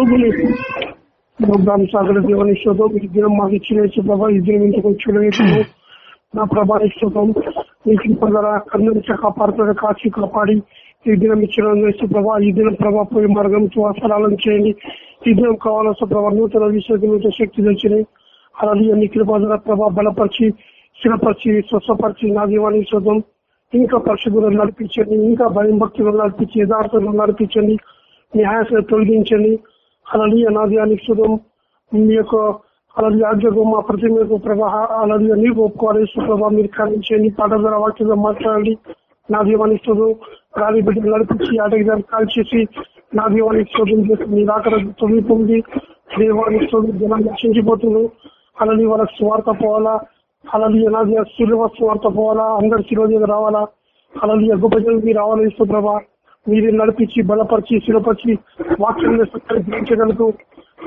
శోధుని programme సాగర దేవని శోధం ఈ దినం మాకు ఇచ్చిన యేసు ఈ దినం ఇంతకు వచ్చిన నా ప్రభాని శోధం మీ కృపగల కన్నుడిచి కాపాడుతున్న కాచి కాపాడి ఈ దినం ఇచ్చిన ప్రభా ఈ దినం ప్రభా పోయి మార్గం వాసనాలను చేయండి. ఈ దినం కావాల్సిన ప్రభా నూతన విశ్వత శక్తి తెచ్చినాయి అలాగే అన్ని కృపగల ప్రభా బలపరిచి స్థిరపరిచి స్వస్థపరిచి నా దీవానికి శోధం ఇంకా పరిశుభ్రం నడిపించండి ఇంకా భయం భక్తులు నడిపించి యథార్థంలో నడిపించండి. మీ తొలగించండి. అలాగే అనాదయానికి శుభం మీ యొక్క అలాగే ఆజ్ఞకు మా ప్రతి మీకు ప్రభా అలాగే అన్ని ఒప్పుకోవాలి. సుప్రభా మీరు ఖండించండి పాట ద్వారా వాక్యంగా మాట్లాడండి. నా దీవానికి రాలి బిడ్డలు నడిపించి ఆటగారు కాల్ చేసి నా దీవానికి శోధం చేసి మీ దాకా తొలిపోయింది దేవానికి శోధం జనం రక్షించిపోతుంది అలాగే వాళ్ళకి స్వార్థ పోవాలా? అలాగే అనాది శిలువ స్వార్థ పోవాలా? అందరి శిలువ రావాలా? అలాగే గొప్ప జనం రావాలా ఇష్టప్రభా మీరు నడిపించి బలపరిచి శిలపరిచి వాక్యం గ్రహించగలదు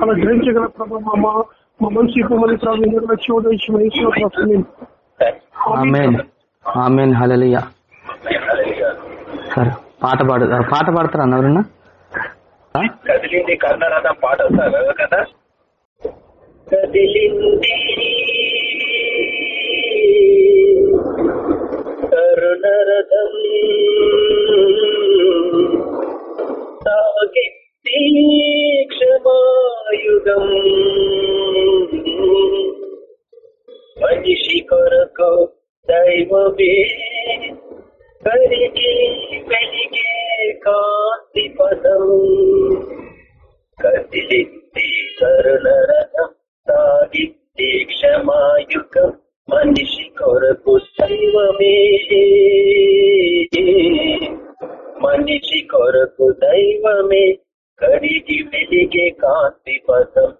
అలా గ్రహించగల ప్రభావ మా మా మనిషి మళ్ళీ ప్రభావ సరే పాట పాడు పాట పాడతారా అన్న ఎవరన్నా కదిలింది కర్ణరథం పాట సార్ కదా? కదిలింది. కరుణరథం. సాగిత్తి క్షమాయుగం మనిషి కొరకు దైవమే. కరిగి వెలిగే కాంతి పదం. కదిలింది కరుణరథం సాగిత్తి క్షమాయుగం మనిషి కొరకు దైవమే. మనిషి కొరకు దైవమే. కడిగి వెలిగే కాంతి పదం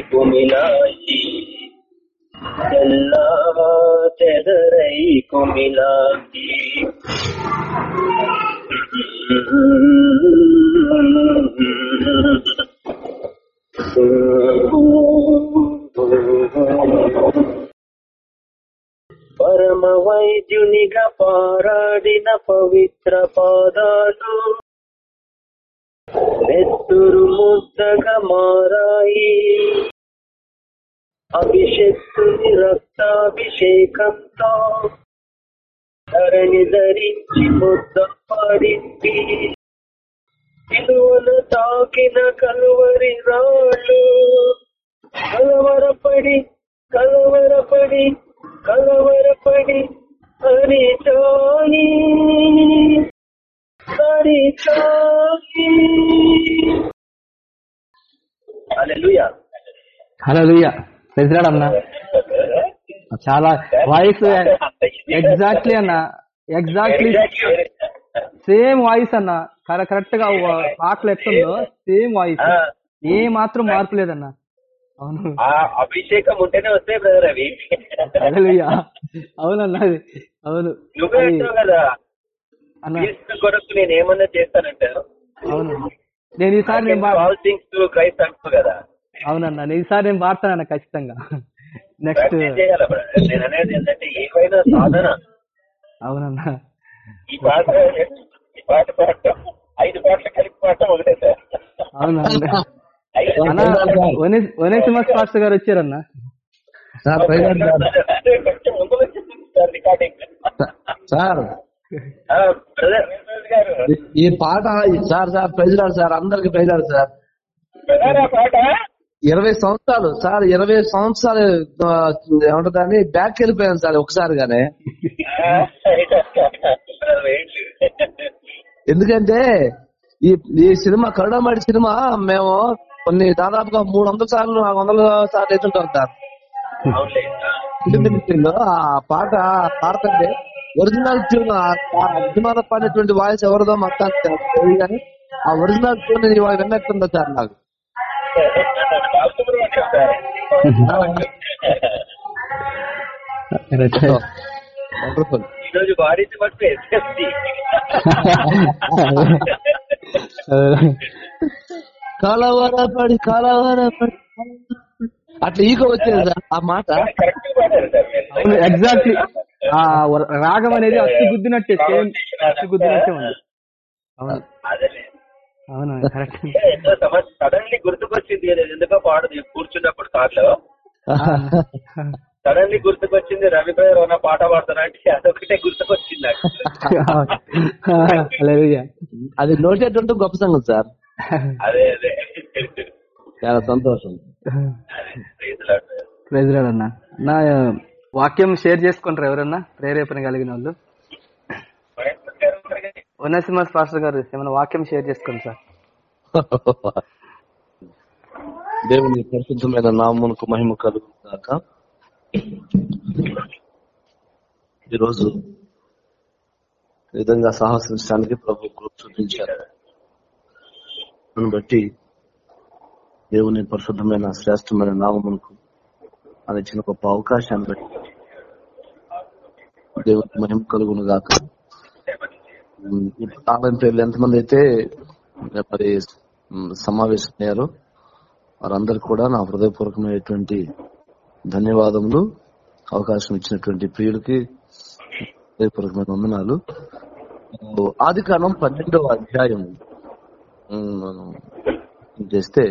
కుమిలాయి చెల్లా తెదరై కుమిలాయి పరమ వైద్యునిగా పారాడిన పవిత్ర పాదాలు. నెత్తురు ముద్దగా మారాయి. అభిషక్తుని రక్తాభిషేకంతో ధరణి ధరించి ముద్ద పడింది. ఇలువను తాకిన కలువరి రాళ్ళు కలవరపడి కలవరపడి కలవరపడి అని హరిచాయి అన్న. చాలా వాయిస్ ఎగ్జాక్ట్లీ అన్న. ఎగ్జాక్ట్లీ సేమ్ వాయిస్ అన్న. కరెక్ట్గా పాటలు ఎట్లుందో సేమ్ వాయిస్ ఏ మాత్రం మార్పు లేదన్న. అవును. ఆ అభిషేకం ఉంటేనే వస్తాయి బ్రదర్ అవి. హల్లెలూయా. అవునన్నా అది. అవును. నువ్వే కదా. క్రీస్తు కొరకు నేను ఏమన్నా చేస్తానంటావు అవును నేను ఈసారి నేను బా- ఆల్ థింగ్స్ టు క్రైస్ట్ అంటావు కదా. అవునన్నా నేను ఈసారి నేను వాడతానన్న ఖచ్చితంగా. నెక్స్ట్ నేను అనేది ఏంటంటే ఏవైనా సాధన. అవునన్నా. ఈ పాట ఈ పాట పాడటం ఐదు పాటలు కలిపి పాడటం ఒకటే సార్ అవునన్నా. ఐదు అన్న ఒనేసిమస్ పాస్టర్ గారు వచ్చారన్నా? సార్ ఈ- పాట sir sir praise Lord sir అందరికి ప్రైజ్ లార్డ్ సార్ ఇరవై సంవత్సరాలు సార్ ఇరవై సంవత్సరాలు ఏమంటుందని బ్యాక్ వెళ్ళిపోయాను సార్ ఒకసారిగానే. బ్రదర్ ఏంటి ఎందుకంటే ఈ ఈ సినిమా కరుణామడి సినిమా మేము కొన్ని దాదాపుగా మూడు వందల సార్లు నాలుగు వందల సార్లు వేస్తుంటాం సార్. ఆ పాట పాడుతుంటే ఒరిజినల్ ట్యూన్ అభిమాన పాడినటువంటి వాయిస్ ఎవరిదో తెలియదు కానీ ఆ ఒరిజినల్ ట్యూన్ విన్నట్టుందా సార్ నాకు? వండర్ఫుల్ ఈరోజు కలవరపడి కలవరపడి అట్లా ఈగో వచ్చేది సార్ ఆ మాట. ఎగ్జాక్ట్లీ ఆ రాగం అనేది అచ్చు గుద్దినట్టే సేమ్ అచ్చు గుద్దినట్టే ఉంది అవును. అవును కరెక్ట్. సడన్లీ గుర్తుకొచ్చింది ఎందుకో పాడదు కూర్చున్నప్పుడు కార్లో. సడన్లీ గుర్తుకొచ్చింది రవి బ్రదర్ ఉన్న పాట పాడుతున్నా అంటే అదొకటే గుర్తుకొచ్చింది అది నోటేటువంటి గొప్ప సంగతి సార్. అదే అదే. చాలా సంతోషం. Praise ప్రైజ్ అన్న. నా వాక్యం షేర్ చేసుకుంటారు ఎవరన్నా? ప్రేరేపణ కలిగిన వాళ్ళు? మహేశ్వర్ ఫాస్టర్ పాస్టర్ గారు ఏమైనా వాక్యం షేర్ చేసుకోండి సార్. దేవుని పరిశుద్ధమైన నామునకు మహిమ కలుగుతాక ఈరోజు ఈ విధంగా సాహసించడానికి ప్రభు చూపించారు. దాన్ని బట్టి దేవుని పరిశుద్ధమైన శ్రేష్టమైన నామమునకు అని ఇచ్చిన గొప్ప అవకాశాన్ని బట్టి దేవునికి మహిమ కలుగును గాక. ఇప్పుడు ఆలయం పేర్లు ఎంతమంది అయితే మరి ఉమ్, సమావేశమయ్యారో వారందరికీ కూడా నా హృదయపూర్వకమైనటువంటి ధన్యవాదములు అవకాశం ఇచ్చినటువంటి ప్రియులకి హృదయపూర్వకమైన వందనాలు. ఆది కాలం పన్నెండవ అధ్యాయం చేస్తే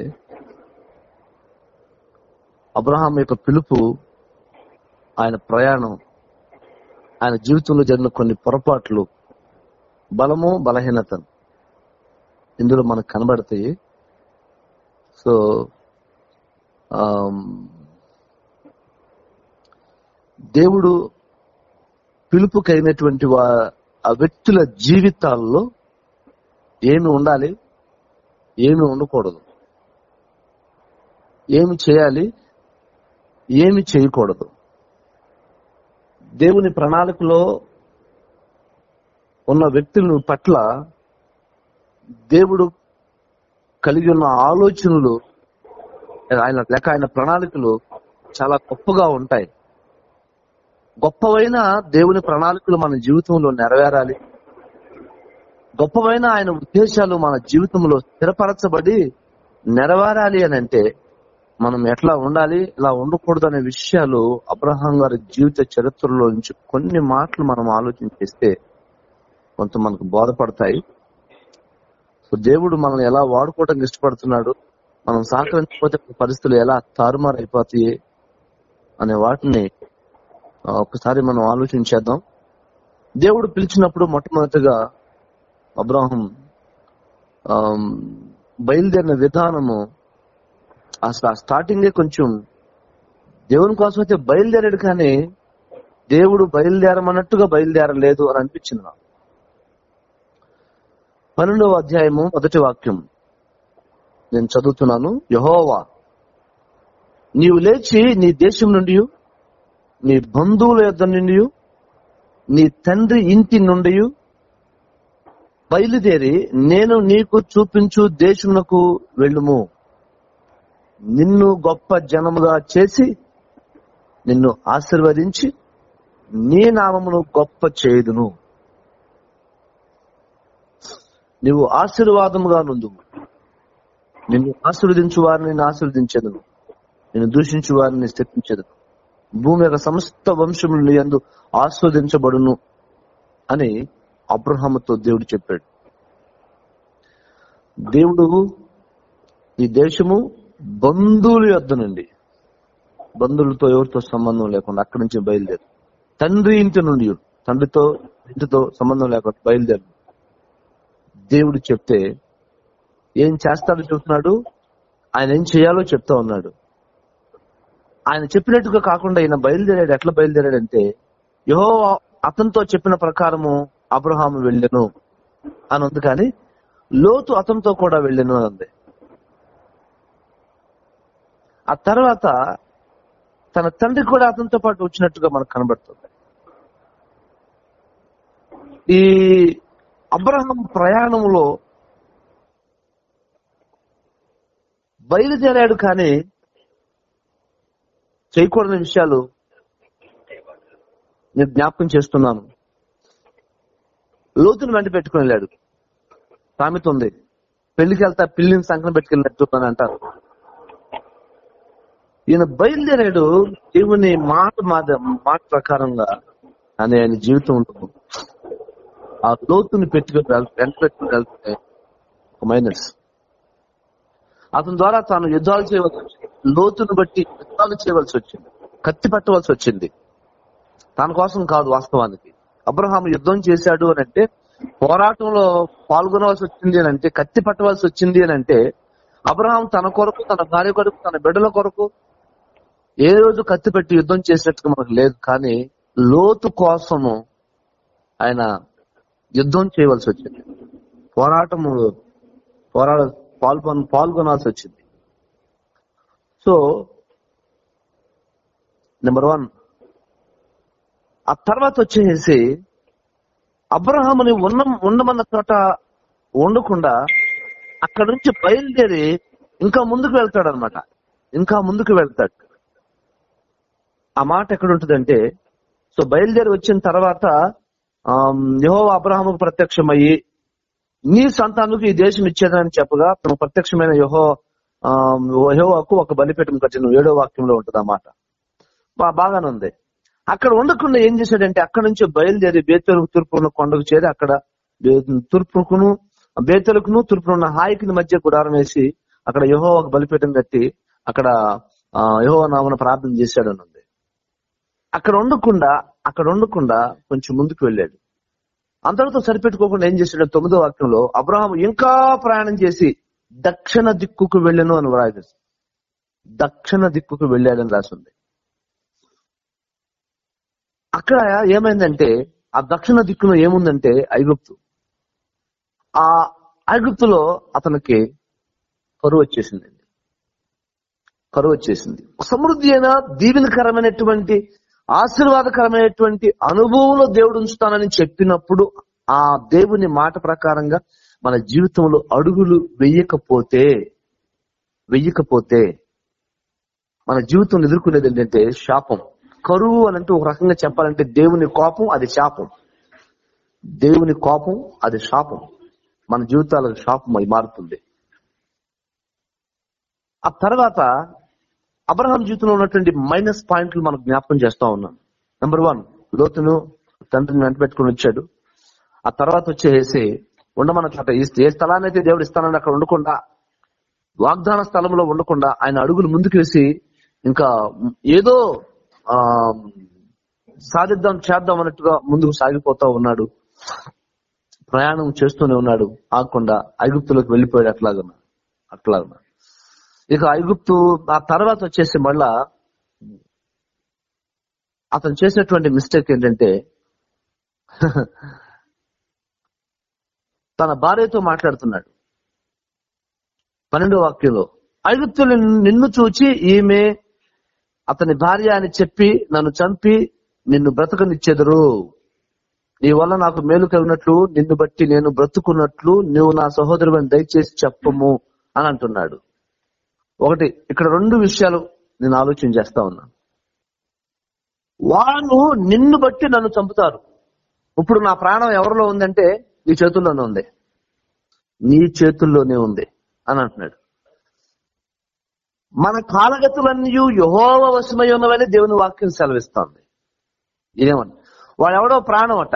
అబ్రహాం యొక్క పిలుపు ఆయన ప్రయాణం ఆయన జీవితంలో జరిగిన కొన్ని పొరపాట్లు బలము బలహీనత ఇందులో మనకు కనబడతాయి. సో దేవుడు పిలుపుకైనటువంటి వా ఆ వ్యక్తుల జీవితాల్లో ఏమి ఉండాలి? ఏమి ఉండకూడదు. ఏమి చేయాలి? ఏమి చేయకూడదు. దేవుని ప్రణాళికలో ఉన్న వ్యక్తుల పట్ల దేవుడు కలిగి ఉన్న ఆలోచనలు ఆయన లేక ఆయన ప్రణాళికలు చాలా గొప్పగా ఉంటాయి. గొప్పవైన దేవుని ప్రణాళికలు మన జీవితంలో నెరవేరాలి. గొప్పవైన ఆయన ఉద్దేశాలు మన జీవితంలో స్థిరపరచబడి నెరవేరాలి అని అంటే మనం ఎట్లా ఉండాలి ఇలా ఉండకూడదు అనే విషయాలు అబ్రహాం గారి జీవిత చరిత్రలో నుంచి కొన్ని మాటలు మనం ఆలోచన చేస్తే కొంత మనకు బోధపడతాయి. సో దేవుడు మనల్ని ఎలా వాడుకోవడానికి ఇష్టపడుతున్నాడు మనం సహకరించకపోతే పరిస్థితులు ఎలా తారుమారైపోతాయి అనే వాటిని ఒకసారి మనం ఆలోచించేద్దాం దేవుడు పిలిచినప్పుడు మొట్టమొదటిగా అబ్రాహం బయలుదేరిన విధానము అసలు ఆ స్టార్టింగే కొంచెం దేవుని కోసం అయితే బయలుదేరాడు కానీ దేవుడు బయలుదేరమన్నట్టుగా బయలుదేరలేదు అని అనిపించింది నాకు. పన్నెండవ అధ్యాయము మొదటి వాక్యం. నేను చదువుతున్నాను. యహోవా నీవు లేచి నీ దేశం నుండి నీ బంధువుల యొద్ద నుండి నీ తండ్రి ఇంటి నుండి బయలుదేరి నేను నీకు చూపించు దేశమునకు వెళ్ళుము. నిన్ను గొప్ప జనముగా చేసి నిన్ను ఆశీర్వదించి నీ నామమును గొప్ప చేయుదును. నువ్వు ఆశీర్వాదముగా నుండు. నిన్ను ఆశీర్వదించు వారిని నేను ఆశీర్వదించదును నిన్ను దూషించు వారిని స్థితించదు భూమి యొక్క సమస్త వంశములు ఎందు యందు ఆస్వాదించబడును అని అబ్రహాముతో దేవుడు చెప్పాడు. దేవుడు ఈ దేశము బంధువుల యొద్ద నుండి బంధువులతో ఎవరితో సంబంధం లేకుండా అక్కడి నుంచి బయలుదేరు. తండ్రి ఇంటి నుండి తండ్రితో ఇంటితో సంబంధం లేకుండా బయలుదేరు. దేవుడు చెప్తే ఏం చేస్తాడో చెప్తున్నాడు ఆయన ఏం చేయాలో చెప్తా ఉన్నాడు. ఆయన చెప్పినట్టుగా కాకుండా ఈయన బయలుదేరాడు. ఎట్లా బయలుదేరాడంటే యహో అతనితో చెప్పిన ప్రకారము అబ్రహాము వెళ్ళెను అని ఉంది కానీ లోతు అతనితో కూడా వెళ్ళను అని ఉంది. ఆ తర్వాత తన తండ్రి కూడా అతనితో పాటు వచ్చినట్టుగా మనకు కనబడుతుంది. ఈ అబ్రహం ప్రయాణంలో బయలుదేరాడు కానీ చేయకూడని విషయాలు నేను జ్ఞాపకం చేస్తున్నాను. లోతుని వెంట పెట్టుకుని వెళ్ళాడు. సామెత ఉంది. పెళ్ళికి వెళ్తా పిల్లిని సంకన పెట్టుకెళ్ళినట్టు అని అంటారు. ఈయన బయలుదేరాడు దేవుని మాట మాద మాట ప్రకారంగా అని ఆయన జీవితం ఉంటుంది ఆ లోతుని పెట్టుకుని వెళ్- వెంట పెట్టుకుని వెళ్తే ఒక మైనస్. అతని ద్వారా తాను యుద్ధాలు చేయవలసి వచ్చింది. లోతును బట్టి యుద్ధాలు చేయవలసి వచ్చింది. కత్తి పట్టవలసి వచ్చింది. తన కోసం కాదు వాస్తవానికి. అబ్రహాం యుద్ధం చేశాడు అని అంటే పోరాటంలో పాల్గొనవలసి వచ్చింది అని అంటే కత్తి పట్టవలసి వచ్చింది అని అంటే అబ్రహాం తన కొరకు తన భార్య కొరకు తన బిడ్డల కొరకు ఏ రోజు కత్తి పెట్టి యుద్ధం చేసినట్టుగా మనకు లేదు కానీ లోతు కోసము ఆయన యుద్ధం చేయవలసి వచ్చింది. పోరాటము పోరాడ పాల్గొన పాల్గొనాల్సి వచ్చింది. సో నెంబర్ వన్ ఆ తర్వాత వచ్చేసి అబ్రహాముని ఉన్న ఉండమన్న చోట ఉండకుండా అక్కడ నుంచి బయలుదేరి ఇంకా ముందుకు వెళ్తాడు అనమాట ఇంకా ముందుకు వెళ్తాడు. ఆ మాట ఎక్కడ ఉంటుందంటే సో బయలుదేరి వచ్చిన తర్వాత యహో అబ్రహాముకు ప్రత్యక్షమయ్యి నీ సంతానకు ఈ దేశం ఇచ్చేదని చెప్పగా తను ప్రత్యక్షమైన యహో యహోవాకు ఒక బలిపీఠం కట్టిన ఏడో వాక్యంలో ఉంటుంది ఆ మాట. బాగానే ఉంది. అక్కడ ఉండకుండా ఏం చేశాడంటే అక్కడ నుంచి బయలుదేరి బేతలకు తూర్పున కొండకు చేరి అక్కడ బే- తూర్పుకును బేతలకును తూర్పున హాయికి మధ్య గుడారం వేసి అక్కడ యహో ఒక బలిపీఠం కట్టి అక్కడ యహో నామన ప్రార్థన చేశాడు అన్నది అక్కడ ఉండకుండా అక్కడ ఉండకుండా కొంచెం ముందుకు వెళ్ళాడు. అంతటితో సరిపెట్టుకోకుండా ఏం చేశాడు? తొమ్మిదో వాక్యంలో అబ్రహాం ఇంకా ప్రయాణం చేసి దక్షిణ దిక్కుకు వెళ్ళను అని వ్రాయదు దక్షిణ దిక్కుకు వెళ్ళాడని రాసింది. అక్కడ ఏమైందంటే ఆ దక్షిణ దిక్కున ఏముందంటే ఐగుప్తు. ఆ ఐగుప్తులో అతనికి కరువు వచ్చేసిందండి. కరువు వచ్చేసింది. సమృద్ధి అయిన దీవెనకరమైనటువంటి ఆశీర్వాదకరమైనటువంటి అనుభవంలో దేవుడు ఉంచుతానని చెప్పినప్పుడు ఆ దేవుని మాట ప్రకారంగా మన జీవితంలో అడుగులు వెయ్యకపోతే వెయ్యకపోతే మన జీవితం ఎదుర్కొనేది ఏంటంటే శాపం. కరువు అని అంటే ఒక రకంగా చెప్పాలంటే దేవుని కోపం అది శాపం. దేవుని కోపం అది శాపం. మన జీవితాలకు శాపం అయి మారుతుంది. ఆ తర్వాత అబ్రహాం జీవితంలో ఉన్నటువంటి మైనస్ పాయింట్లు మనకు జ్ఞాపకం చేస్తా ఉన్నాం. నెంబర్ వన్ లోతును తండ్రిని వెంటబెట్టుకుని వచ్చాడు. ఆ తర్వాత వచ్చేసి ఉండమన్న చోట ఏ స్థలాన్ని అయితే దేవుడు ఇస్తానని అక్కడ ఉండకుండా వాగ్దాన స్థలంలో ఉండకుండా ఆయన అడుగులు ముందుకు వేసి ఇంకా ఏదో ఆ సాధిద్దాం చేద్దాం అన్నట్టుగా ముందుకు సాగిపోతా ఉన్నాడు. ప్రయాణం చేస్తూనే ఉన్నాడు. ఆగకుండా ఐగుప్తులకు వెళ్ళిపోయాడు అట్లాగా అట్లాగా. ఇక ఐగుప్తు ఆ తర్వాత వచ్చేసి మళ్ళా అతను చేసినటువంటి మిస్టేక్ ఏంటంటే తన భార్యతో మాట్లాడుతున్నాడు. పన్నెండో వాక్యంలో ఐగుప్తులు నిన్ను చూచి ఈమె అతని భార్య అని చెప్పి నన్ను చంపి నిన్ను బ్రతకనిచ్చెదరు. నీ వల్ల నాకు మేలు కలిగినట్లు నిన్ను బట్టి నేను బ్రతుకున్నట్లు నువ్వు నా సహోదరుని దయచేసి చెప్పము అని అంటున్నాడు. ఒకటి ఇక్కడ రెండు విషయాలు నేను ఆలోచన చేస్తా ఉన్నా. వాళ్ళు నిన్ను బట్టి నన్ను చంపుతారు. ఇప్పుడు నా ప్రాణం ఎవరిలో ఉందంటే నీ చేతుల్లోనే ఉంది. నీ చేతుల్లోనే ఉంది అని అంటున్నాడు. మన కాలగతులన్నీ యహోవ వశమై ఉన్నవని దేవుని వాక్యం సెలవిస్తోంది. ఇదేమన్నా వాడెవడో ఎవడో ప్రాణం అట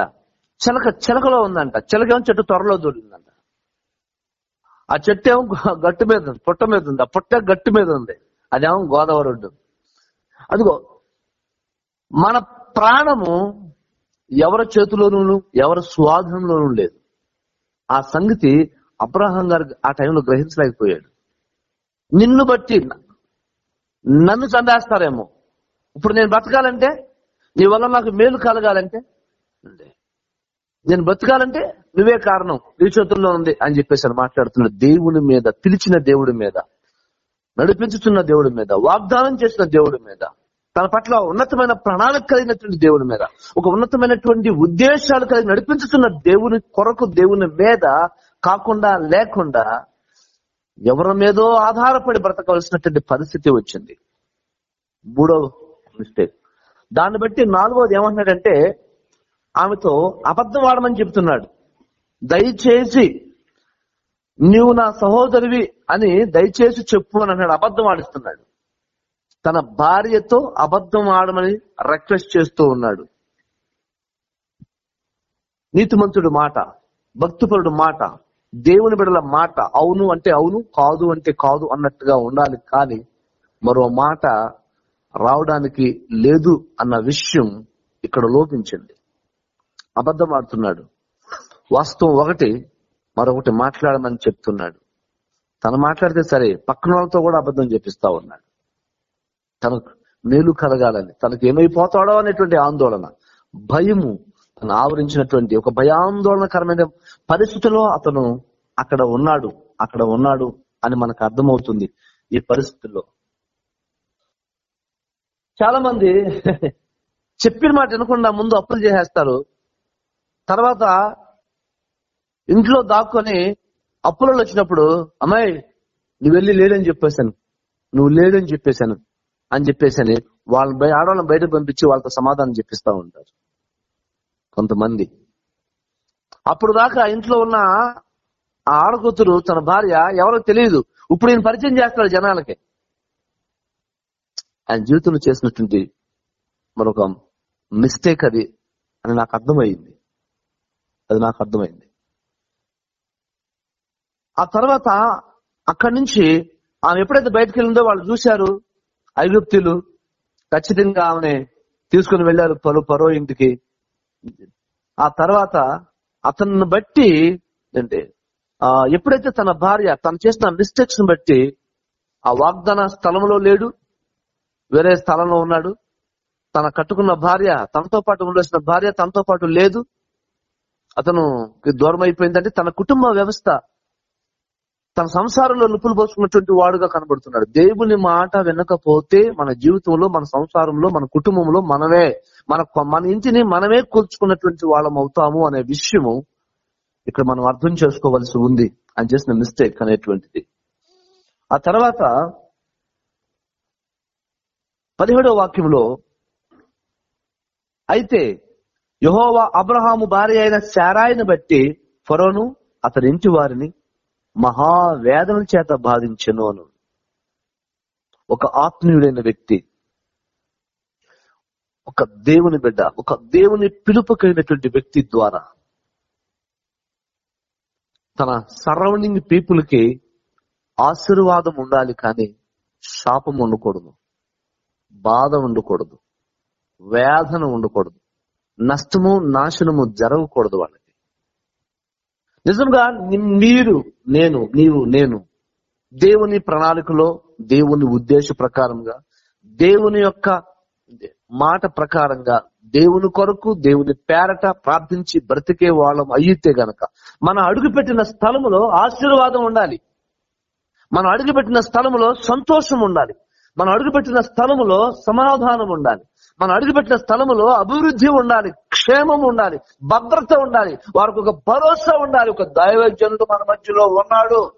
చిలక చిలకలో ఉందంట. చిలకేమో చెట్టు త్వరలో దూరిందంట. ఆ చెట్టు ఏమో గట్టు మీద ఉంది పుట్ట మీద ఉంది. ఆ పుట్ట గట్టు మీద ఉంది. అదేమో గోదావరి ఒడ్డు. అదిగో మన ప్రాణము ఎవరి చేతిలోనూ ఎవరి స్వాధీనంలోనూ లేదు. ఆ సంగతి అబ్రహం గారు ఆ టైంలో గ్రహించలేకపోయాడు. నిన్ను బట్టి నన్ను చంపేస్తారేమో. ఇప్పుడు నేను బ్రతకాలంటే నీ వల్ల నాకు మేలు కలగాలంటే నేను బ్రతకాలంటే నువ్వే కారణం నీ చేతుల్లో ఉంది అని చెప్పేసి అని మాట్లాడుతున్నాడు. దేవుని మీద పిలిచిన దేవుడి మీద నడిపించుతున్న దేవుడి మీద వాగ్దానం చేసిన దేవుడి మీద తన పట్ల ఉన్నతమైన ప్రణాళిక కలిగినటువంటి దేవుడి మీద ఒక ఉన్నతమైనటువంటి ఉద్దేశాలు కలిగి నడిపించుతున్న దేవుని కొరకు దేవుని మీద కాకుండా లేకుండా ఎవరి మీదో ఆధారపడి బ్రతకవలసినటువంటి పరిస్థితి వచ్చింది. మూడో మిస్టేక్ దాన్ని బట్టి నాలుగోది ఏమంటున్నాడంటే ఆమెతో అబద్ధం ఆడమని చెప్తున్నాడు. దయచేసి నీవు నా సహోదరివి అని దయచేసి చెప్పు అని అన్నాడు. అబద్ధం ఆడిస్తున్నాడు. తన భార్యతో అబద్ధం ఆడమని రిక్వెస్ట్ చేస్తూ ఉన్నాడు. నీతిమంతుడు మాట భక్తిపరుడు మాట దేవుని బిడల మాట అవును అంటే అవును కాదు అంటే కాదు అన్నట్టుగా ఉండాలి. కానీ మరో మాట రావడానికి లేదు అన్న విషయం ఇక్కడ లోపించింది. అబద్ధం ఆడుతున్నాడు. వాస్తవం ఒకటి మరొకటి మాట్లాడమని చెప్తున్నాడు. తను మాట్లాడితే సరే పక్కన వాళ్ళతో కూడా అబద్ధం చెప్పిస్తా ఉన్నాడు. తనకు మేలు కలగాలని తనకు ఏమైపోతాడో అనేటువంటి ఆందోళన భయము తను ఆవరించినటువంటి ఒక భయాందోళనకరమైన పరిస్థితిలో అతను అక్కడ ఉన్నాడు అక్కడ ఉన్నాడు అని మనకు అర్థమవుతుంది ఈ పరిస్థితుల్లో చాలా మంది చెప్పిన మాట వినకుండా ముందు అప్పులు చేసేస్తారు. తర్వాత ఇంట్లో దాక్కొని అప్పులలో వచ్చినప్పుడు అమ్మాయి నువ్వు వెళ్ళి లేడని చెప్పేశాను. నువ్వు లేడని చెప్పేశాను. అని చెప్పేసి వాళ్ళని బయ- ఆడవాళ్ళని బయటకు పంపించి వాళ్ళతో సమాధానం చెప్పిస్తా ఉంటారు. కొంతమంది. అప్పుడు దాకా ఇంట్లో ఉన్న ఆ ఆడకూతురు తన భార్య ఎవరో తెలియదు. ఇప్పుడు ఈయన పరిచయం చేస్తాడు జనాలకి. ఆయన జీవితంలో చేసినటువంటి మరొక మిస్టేక్ అది అని నాకు అర్థమైంది. అది నాకు అర్థమైంది. ఆ తర్వాత అక్కడి నుంచి ఆమె ఎప్పుడైతే బయటకు వెళ్ళిందో వాళ్ళు చూశారు ఐగుప్తులు ఖచ్చితంగా ఆమె తీసుకుని వెళ్ళారు పలు పరో ఇంటికి. ఆ తర్వాత అతన్ని బట్టి అంటే ఆ ఎప్పుడైతే తన భార్య తను చేసిన మిస్టేక్స్ బట్టి ఆ వాగ్దాన స్థలంలో లేడు వేరే స్థలంలో ఉన్నాడు. తన కట్టుకున్న భార్య తనతో పాటు ఉండాల్సిన భార్య తనతో పాటు లేదు. అతను దూరం అయిపోయిందంటే తన కుటుంబ వ్యవస్థ తన సంసారంలో నిప్పులు పోసుకున్నటువంటి వాడుగా కనబడుతున్నాడు. దేవుని మాట వినకపోతే మన జీవితంలో మన సంసారంలో మన కుటుంబంలో మనమే మన మన ఇంటిని మనమే కూల్చుకున్నటువంటి వాళ్ళం అవుతాము అనే విషయము ఇక్కడ మనం అర్థం చేసుకోవాల్సి ఉంది. అని చేసిన మిస్టేక్ అనేటువంటిది. ఆ తర్వాత పదిహేడవ వాక్యంలో అయితే యహోవా అబ్రహాము భార్య అయిన శారాయిని బట్టి ఫరోను అతని ఇంటి వారిని మహావేదన చేత బాధించను అను. ఒక ఆత్మీయుడైన వ్యక్తి ఒక దేవుని బిడ్డ ఒక దేవుని పిలుపుకైనటువంటి వ్యక్తి ద్వారా తన సరౌండింగ్ పీపుల్కి ఆశీర్వాదం ఉండాలి కానీ శాపం ఉండకూడదు బాధ ఉండకూడదు వేదన ఉండకూడదు నష్టము నాశనము జరగకూడదు వాళ్ళకి. నిజంగా మీరు నేను నీవు నేను దేవుని ప్రణాళికలో దేవుని ఉద్దేశ ప్రకారంగా దేవుని యొక్క మాట ప్రకారంగా దేవుని కొరకు దేవుని పేరట ప్రార్థించి బ్రతికే వాళ్ళం అయ్యితే గనక మన అడుగుపెట్టిన స్థలములో ఆశీర్వాదం ఉండాలి. మనం అడుగుపెట్టిన స్థలములో సంతోషం ఉండాలి. మనం అడుగుపెట్టిన స్థలములో సమాధానం ఉండాలి. మనం అడుగుపెట్టిన స్థలములో అభివృద్ధి ఉండాలి క్షేమం ఉండాలి భద్రత ఉండాలి వారికి ఒక భరోసా ఉండాలి. ఒక దైవజనుడు మన మధ్యలో ఉన్నాడు.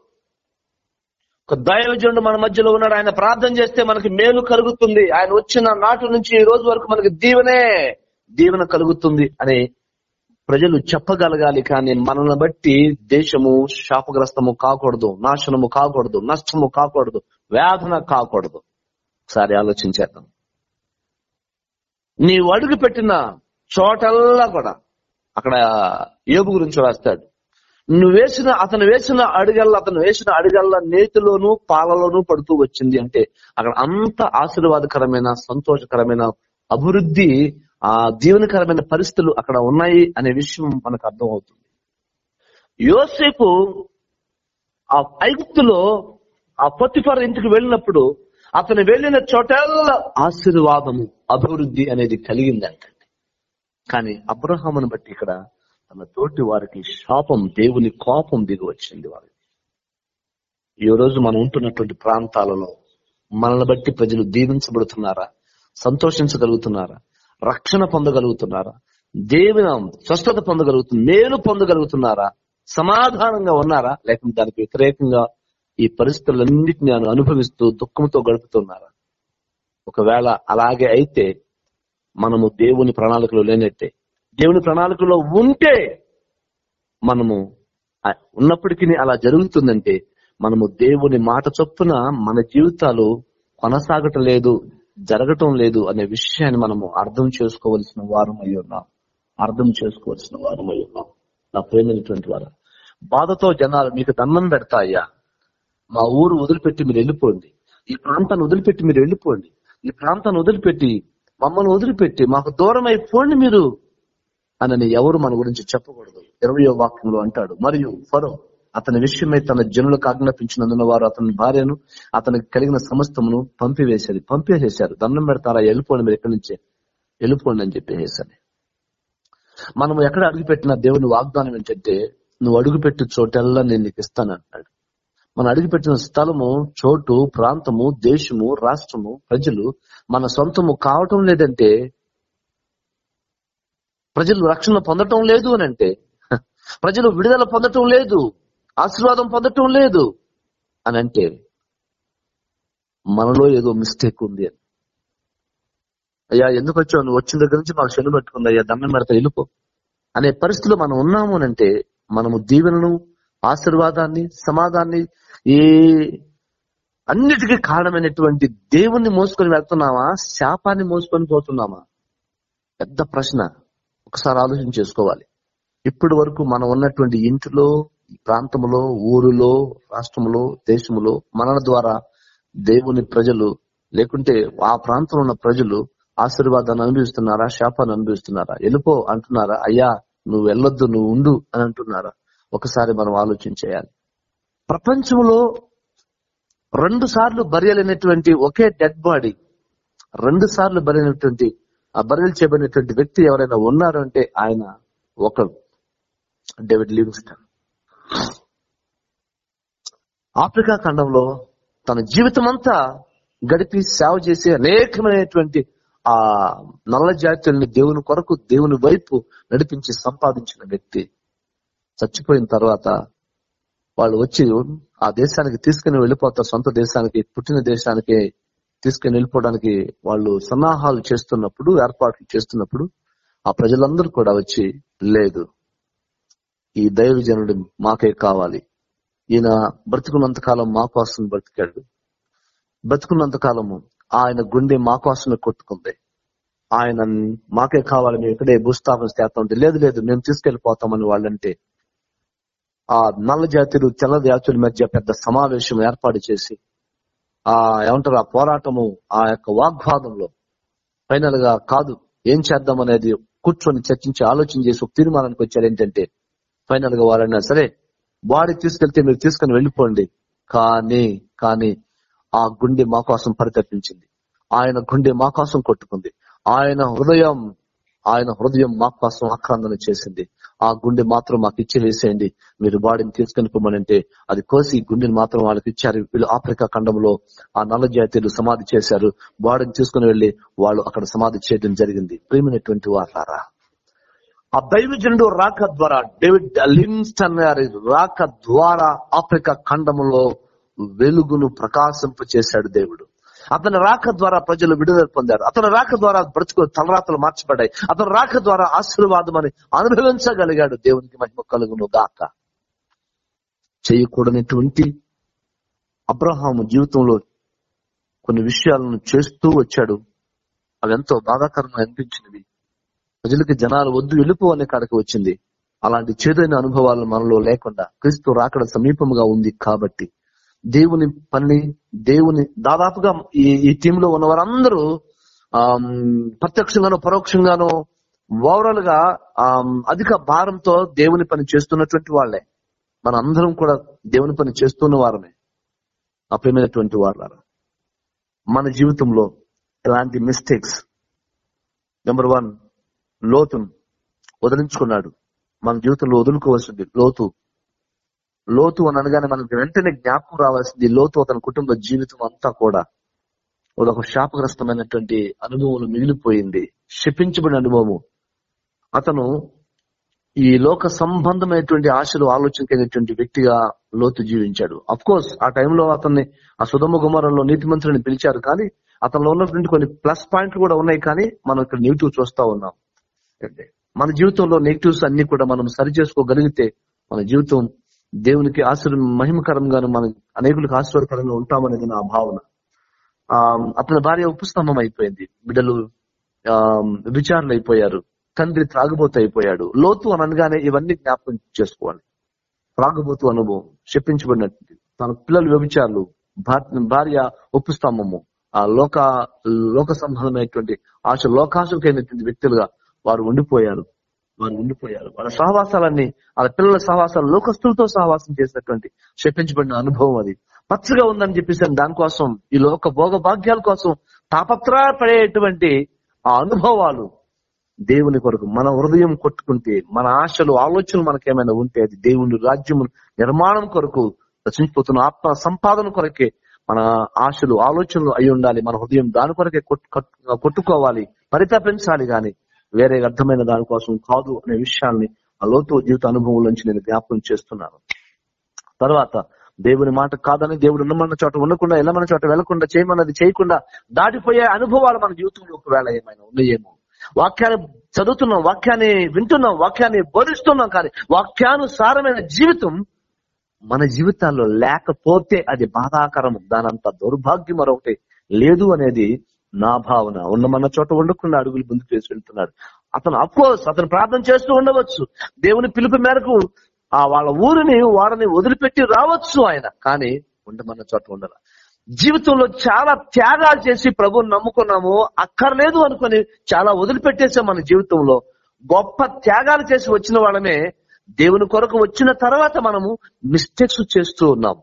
ఒక దైవజనుడు మన మధ్యలో ఉన్నాడు. ఆయన ప్రార్థన చేస్తే మనకి మేలు కలుగుతుంది. ఆయన వచ్చిన నాటి నుంచి ఈ రోజు వరకు మనకి దీవెనే దీవెన కలుగుతుంది అని ప్రజలు చెప్పగలగాలి. కానీ మనల్ని బట్టి దేశము శాపగ్రస్తము కాకూడదు నాశనము కాకూడదు నష్టము కాకూడదు వేదన కాకూడదు. ఒకసారి ఆలోచించేద్దాం నీవు అడుగు పెట్టిన చోటల్లా కూడా అక్కడ ఏబు గురించి రాస్తాడు. నువ్వు వేసిన అతను వేసిన అడుగల్ల అతను వేసిన అడుగల్లా నేతిలోను పాలలోనూ పడుతూ వచ్చింది అంటే అక్కడ అంత ఆశీర్వాదకరమైన సంతోషకరమైన అభివృద్ధి ఆ జీవనకరమైన పరిస్థితులు అక్కడ ఉన్నాయి అనే విషయం మనకు అర్థం అవుతుంది యోసేపు ఆ ఐగుప్తులో ఆ పొత్తిఫర్ ఇంటికి వెళ్ళినప్పుడు అతను వెళ్ళిన చోటల్లా ఆశీర్వాదము అభివృద్ధి అనేది కలిగిందంటండి కానీ అబ్రహామును బట్టి ఇక్కడ తన తోటి వారికి శాపం దేవుని కోపం దిగి వచ్చింది వారికి ఈ రోజు మనం ఉంటున్నటువంటి ప్రాంతాలలో మనల్ని బట్టి ప్రజలు దీవించబడుతున్నారా? సంతోషించగలుగుతున్నారా? రక్షణ పొందగలుగుతున్నారా? దేవుని స్వస్థత పొందగలుగుతున్నారు మేలు పొందగలుగుతున్నారా? సమాధానంగా ఉన్నారా? లేకుంటే దానికి వ్యతిరేకంగా ఈ పరిస్థితులన్నిటిని అనుభవిస్తూ దుఃఖంతో గడుపుతున్నారా. ఒకవేళ అలాగే అయితే మనము దేవుని ప్రణాళికలో లేనట్టే. దేవుని ప్రణాళికలో ఉంటే మనము ఉన్నప్పటికీ అలా జరుగుతుందంటే మనము దేవుని మాట చొప్పున మన జీవితాలు కొనసాగటం లేదు జరగటం లేదు అనే విషయాన్ని మనము అర్థం చేసుకోవలసిన వారం ఉన్నాం. అర్థం చేసుకోవాల్సిన వారం ఉన్నాం. నా ప్రేమైనటువంటి వారు బాధతో జనాలు మీకు దండం పెడతాయా? మా ఊరు వదిలిపెట్టి మీరు వెళ్ళిపోండి. ఈ ప్రాంతాన్ని వదిలిపెట్టి మీరు వెళ్ళిపోండి. ఈ ప్రాంతాన్ని వదిలిపెట్టి మమ్మల్ని వదిలిపెట్టి మాకు దూరం అయిపోండి మీరు అని ఎవరు మన గురించి చెప్పకూడదు. ఇరవయో వాక్యంలో అంటాడు మరియు ఫరో అతని విషయమై తన జనులకు ఆజ్ఞాపించినందున వారు అతని భార్యను అతనికి కలిగిన సమస్తమును పంపివేశారు. పంపివేశారు. దండం పెడతారా? వెళ్ళిపోండి మీరు ఎక్కడి నుంచే. వెళ్ళిపోండి అని చెప్పేసారు మనం ఎక్కడ అడుగుపెట్టిన దేవుని వాగ్దానం ఏంటంటే నువ్వు అడుగుపెట్టు చోటెల్లా నేను నీకు ఇస్తాను అంటాడు. మనం అడుగుపెట్టిన స్థలము చోటు ప్రాంతము దేశము రాష్ట్రము ప్రజలు మన సొంతము కావటం లేదంటే ప్రజలు రక్షణ పొందటం లేదు అని అంటే ప్రజలు విడుదల పొందటం లేదు ఆశీర్వాదం పొందటం లేదు అని అంటే మనలో ఏదో మిస్టేక్ ఉంది అని. అయ్యా ఎందుకు వచ్చావు? నువ్వు వచ్చిన దగ్గర నుంచి మాకు చెల్లు పెట్టుకుంది. అయ్యా దమ్మె పెడతా వెళ్ళిపో అనే పరిస్థితిలో మనం ఉన్నాము అని అంటే మనము దీవెనను ఆశీర్వాదాన్ని సమాధాన్ని ఈ అన్నిటికీ కారణమైనటువంటి దేవుణ్ణి మోసుకొని వెళ్తున్నామా శాపాన్ని మోసుకొని పోతున్నామా? పెద్ద ప్రశ్న. ఒకసారి ఆలోచన చేసుకోవాలి. ఇప్పటి వరకు మనం ఉన్నటువంటి ఇంటిలో ప్రాంతంలో ఊరిలో రాష్ట్రంలో దేశంలో మనల ద్వారా దేవుని ప్రజలు లేకుంటే ఆ ప్రాంతంలో ఉన్న ప్రజలు ఆశీర్వాదాన్ని అనుభవిస్తున్నారా? శాపాన్ని అనుభవిస్తున్నారా? వెళ్ళిపో అంటున్నారా? అయ్యా నువ్వు వెళ్ళొద్దు నువ్వు ఉండు అని అంటున్నారా? ఒకసారి మనం ఆలోచన చేయాలి. ప్రపంచంలో రెండు సార్లు బరియలైనటువంటి ఒకే డెడ్ బాడీ రెండు సార్లు బరైనటువంటి ఆ బరియలు చేయబడినటువంటి వ్యక్తి ఎవరైనా ఉన్నారు అంటే ఆయన ఒకడు డేవిడ్ లివింగ్స్టన్ ఆఫ్రికా ఖండంలో తన జీవితం అంతా గడిపి సేవ చేసే అనేకమైనటువంటి ఆ నల్ల జాతుల్ని దేవుని కొరకు దేవుని వైపు నడిపించి సంపాదించిన వ్యక్తి. చచ్చిపోయిన తర్వాత వాళ్ళు వచ్చి ఆ దేశానికి తీసుకుని వెళ్ళిపోతారు సొంత దేశానికి పుట్టిన దేశానికి తీసుకుని వెళ్ళిపోవడానికి వాళ్ళు సన్నాహాలు చేస్తున్నప్పుడు ఏర్పాట్లు చేస్తున్నప్పుడు ఆ ప్రజలందరూ కూడా వచ్చి లేదు ఈ దైవజనుడు మాకే కావాలి. ఈయన బ్రతుకున్నంత కాలం మా కోసం బ్రతికాడు. బ్రతుకున్నంత కాలము ఆయన గుండె మా కోసమే కొట్టుకుంది. ఆయన మాకే కావాలి మేము ఇక్కడే భూస్థాపన చేస్తా ఉంటే లేదు లేదు మేము తీసుకెళ్ళిపోతామని వాళ్ళంటే ఆ నల్ల జాతులు తెల్ల జాతుల మధ్య పెద్ద సమావేశం ఏర్పాటు చేసి ఆ ఏమంటారు ఆ పోరాటము ఆ యొక్క వాగ్వాదంలో ఫైనల్గా కాదు ఏం చేద్దాం అనేది కూర్చొని చర్చించి ఆలోచన చేసి ఒక తీర్మానానికి వచ్చారు. ఏంటంటే ఫైనల్గా వారన్నా సరే వాడి తీసుకెళ్తే మీరు తీసుకుని వెళ్ళిపోండి. కానీ కానీ ఆ గుండె మా కోసం పరితపించింది. ఆయన గుండె మా కోసం కొట్టుకుంది. ఆయన హృదయం ఆయన హృదయం మా కోసం ఆక్రందన చేసింది. ఆ గుండె మాత్రం మాకు ఇచ్చి వేసేయండి. మీరు బాడీని తీసుకుని పోమనంటే అది కోసి గుండెని మాత్రం వాళ్ళకి ఇచ్చారు. వీళ్ళు ఆఫ్రికా ఖండంలో ఆ నల్ల జాతీయులు సమాధి చేశారు. బాడీని తీసుకుని వెళ్ళి వాళ్ళు అక్కడ సమాధి చేయడం జరిగింది. ప్రేమైనటువంటి వారారా ఆ దైవజనుడు రాక ద్వారా డేవిడ్ లిమ్స్టన్ గారి రాక ద్వారా ఆఫ్రికా ఖండంలో వెలుగును ప్రకాశింప చేశాడు దేవుడు. అతని రాక ద్వారా ప్రజలు విడుదల పొందారు. అతని రాక ద్వారా బ్రతుకు తలరాతలు మార్చబడ్డాయి. అతని రాక ద్వారా ఆశీర్వాదం అని అనుభవించగలిగాడు. దేవునికి మహిమ కలుగును గాక. చేయకూడనటువంటి అబ్రహాము జీవితంలో కొన్ని విషయాలను చేస్తూ వచ్చాడు. అవి ఎంతో బాధాకరంగా అనిపించినవి. ప్రజలకి జనాలు వద్దు వెళ్ళిపో అనే కాడికి వచ్చింది. అలాంటి చేదైన అనుభవాలు మనలో లేకుండా క్రీస్తు రాకడ సమీపంగా ఉంది కాబట్టి దేవుని పని దేవుని దాదాపుగా ఈ ఈ టీంలో ఉన్న వారందరూ ఆ ప్రత్యక్షంగానో పరోక్షంగానో ఓవరాల్గా అధిక భారంతో దేవుని పని చేస్తున్నటువంటి వాళ్ళే. మన అందరం కూడా దేవుని పని చేస్తున్న వారమే. అప్రియమైనటువంటి వారు మన జీవితంలో ఎలాంటి మిస్టేక్స్ నెంబర్ వన్ లోతును వదిలించుకున్నాడు. మన జీవితంలో వదులుకోవాల్సింది లోతు. లోతు అని అనగానే మనకి వెంటనే జ్ఞాపకం రావాల్సింది లోతు అతని కుటుంబ జీవితం అంతా కూడా. ఒక శాపగ్రస్తమైనటువంటి అనుభవం మిగిలిపోయింది. శపించబడిన అనుభవము. అతను ఈ లోక సంబంధమైనటువంటి ఆశలు ఆలోచన కలిగినటువంటి వ్యక్తిగా లోతు జీవించాడు. అఫ్ కోర్స్ ఆ టైంలో అతన్ని ఆ సుధమ గుమారంలో నీతిమంతుడిని పిలిచారు. కానీ అతనిలో ఉన్నటువంటి కొన్ని ప్లస్ పాయింట్లు కూడా ఉన్నాయి. కానీ మనం ఇక్కడ నెగిటివ్ చూస్తా ఉన్నాం. మన జీవితంలో నెగిటివ్స్ అన్ని కూడా మనం సరి చేసుకోగలిగితే మన జీవితం దేవునికి ఆశీర్ మహిమకరంగాను మనం అనేకులకు ఆశీర్వదకరంగా ఉంటామనేది నా భావన. ఆ అతని భార్య ఉపస్తంభం అయిపోయింది. బిడ్డలు ఆ విచారణ అయిపోయారు. తండ్రి త్రాగుబోతు అయిపోయాడు. లోతు అనగానే ఇవన్నీ జ్ఞాపకం చేసుకోవాలి. త్రాగుబోతు అనుభవం చెప్పించబడినట్టు. తన పిల్లలు వ్యభిచారులు భార్య ఉపస్తంభము ఆ లోక లోక సంబంధమైనటువంటి ఆశ లోకాశకైనటువంటి వ్యక్తులుగా వారు ఉండిపోయారు. వారు ఉండిపోయారు. వాళ్ళ సహవాసాలన్నీ వాళ్ళ పిల్లల సహవాసాలు లోకస్తులతో సహవాసం చేసినటువంటి శపించబడిన అనుభవం అది. పచ్చగా ఉందని చెప్పేసి దానికోసం ఈ లోక భోగ భాగ్యాల కోసం తాపత్రపడేటువంటి ఆ అనుభవాలు దేవుని కొరకు మన హృదయం కొట్టుకుంటే మన ఆశలు ఆలోచనలు మనకేమైనా ఉంటే అది దేవుని రాజ్యం నిర్మాణం కొరకు రచించిపోతున్న ఆత్మ సంపాదన కొరకే మన ఆశలు ఆలోచనలు అయి ఉండాలి. మన హృదయం దాని కొరకే కొట్టు- కొట్టుకోవాలి పరితపించాలి గాని వేరే అర్థమైన దానికోసం కాదు అనే విషయాన్ని ఆ లోతు జీవిత అనుభవం నుంచి నేను జ్ఞాపకం చేస్తున్నాను. తర్వాత దేవుని మాట కాదని దేవుడు ఉన్నమన్న చోట ఉండకుండా వెళ్ళమన్న చోట వెళ్ళకుండా చేయమన్నది చేయకుండా దాటిపోయే అనుభవాలు మన జీవితంలో ఒకవేళ ఏమైనా ఉన్నాయేమో. వాక్యాన్ని చదువుతున్నాం వాక్యాన్ని వింటున్నాం వాక్యాన్ని బోధిస్తున్నాం కానీ వాక్యానుసారమైన జీవితం మన జీవితాల్లో లేకపోతే అది బాధాకరం దానంత దౌర్భాగ్యం మరొకటి లేదు అనేది నా భావన. ఉండమన్న చోట ఉండకుండా అడుగులు ముందుకు వేసి వెళ్తున్నాడు అతను అఫ్కోర్స్ అతను ప్రార్థన చేస్తూ ఉండవచ్చు. దేవుని పిలుపు మేరకు ఆ వాళ్ళ ఊరిని వారిని వదిలిపెట్టి రావచ్చు ఆయన. కానీ ఉండమన్న చోట ఉండాల జీవితంలో చాలా త్యాగాలు చేసి ప్రభువుని నమ్ముకున్నాము. అక్కర్లేదు అనుకొని చాలా వదిలిపెట్టేసాం మన జీవితంలో. గొప్ప త్యాగాలు చేసి వచ్చిన వాళ్ళమే దేవుని కొరకు వచ్చిన తర్వాత మనము మిస్టేక్స్ చేస్తూ ఉన్నాం.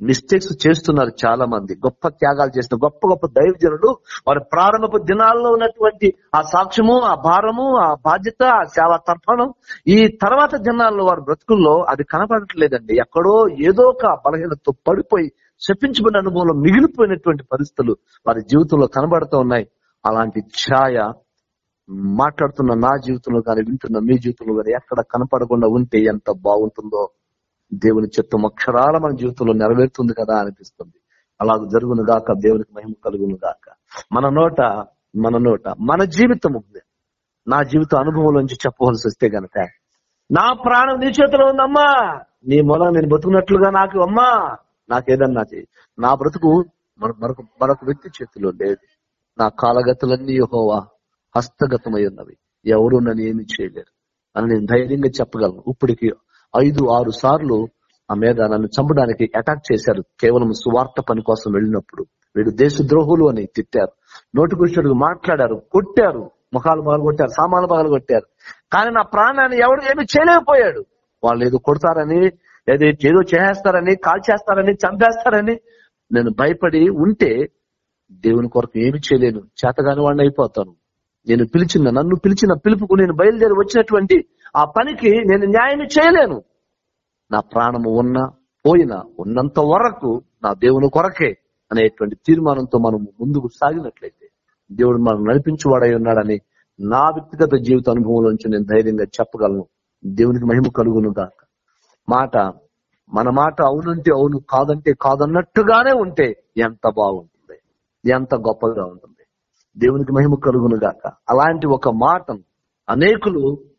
మిస్టేక్స్ చేస్తున్నారు చాలా మంది గొప్ప త్యాగాలు చేస్తున్నారు గొప్ప గొప్ప దైవజనులు వారి ప్రారంభపు దినాల్లో ఉన్నటువంటి ఆ సాక్ష్యము ఆ భారము ఆ బాధ్యత ఆ సేవ తర్పణం ఈ తర్వాత దినాల్లో వారి బ్రతుకుల్లో అది కనపడట్లేదండి. ఎక్కడో ఏదో ఒక బలహీనతో పడిపోయి శపించబడిన అనుభవంలో మిగిలిపోయినటువంటి పరిస్థితులు వారి జీవితంలో కనబడుతూ ఉన్నాయి. అలాంటి ఛాయ మాట్లాడుతున్న నా జీవితంలో కానీ వింటున్న మీ జీవితంలో కానీ ఎక్కడ కనపడకుండా ఉంటే ఎంత బాగుంటుందో దేవుని చిత్తం అక్షరాల మన జీవితంలో నెరవేరుతుంది కదా అనిపిస్తుంది. అలా జరుగును గాక దేవునికి మహిమ కలుగును గాక. మన నోట మన నోట మన జీవితం ఉంది. నా జీవిత అనుభవంలోంచి చెప్పవలసి వస్తే గనక నా ప్రాణం నీ చేతిలో ఉందమ్మా. నీ మూలం నేను బతుకున్నట్లుగా నాకు అమ్మా. నాకేదన్నా చెయ్యి నా బ్రతుకు మరొక మరొక వ్యక్తి చేతిలో లేదు. నా కాలగతులన్నీ హోవా హస్తగతమై ఉన్నవి. ఎవరు నన్ను ఏమి చేయలేరు. అని నేను ధైర్యంగా చెప్పగలను. ఇప్పటికి ఐదు ఆరు సార్లు ఆ మీద నన్ను చంపడానికి అటాక్ చేశారు. కేవలం సువార్త పని కోసం వెళ్ళినప్పుడు. వీడు దేశద్రోహులు అని తిట్టారు. నోటికొచ్చేటకు మాట్లాడారు. కొట్టారు. ముఖాలు పగలు కొట్టారు సామాన్లు పగలు కొట్టారు కానీ నా ప్రాణాన్ని ఎవడు ఏమి చేయలేకపోయాడు. వాళ్ళు ఏదో కొడతారని ఏదో ఏదో చేసేస్తారని కాల్ చేస్తారని చంపేస్తారని నేను భయపడి ఉంటే దేవుని కొరకు ఏమి చేయలేను. చేతగాని వాడిని అయిపోతాను. నేను పిలిచిన నన్ను పిలిచిన పిలుపుకు నేను బయలుదేరి వచ్చినటువంటి ఆ పనికి నేను న్యాయం చేయలేను. నా ప్రాణము ఉన్నా పోయినా ఉన్నంత వరకు నా దేవుని కొరకే అనేటువంటి తీర్మానంతో మనం ముందుకు సాగినట్లయితే దేవుడు మనం నడిపించువాడై ఉన్నాడని నా వ్యక్తిగత జీవిత అనుభవంలోంచి నేను ధైర్యంగా చెప్పగలను. దేవునికి మహిమ కలుగును గాక. మాట మన మాట అవునంటే అవును కాదంటే కాదన్నట్టుగానే ఉంటే ఎంత బాగుంటుంది. ఎంత గొప్పగా ఉంటుంది. దేవునికి మహిమ కలుగును గాక. అలాంటి ఒక మాటను అనేకులు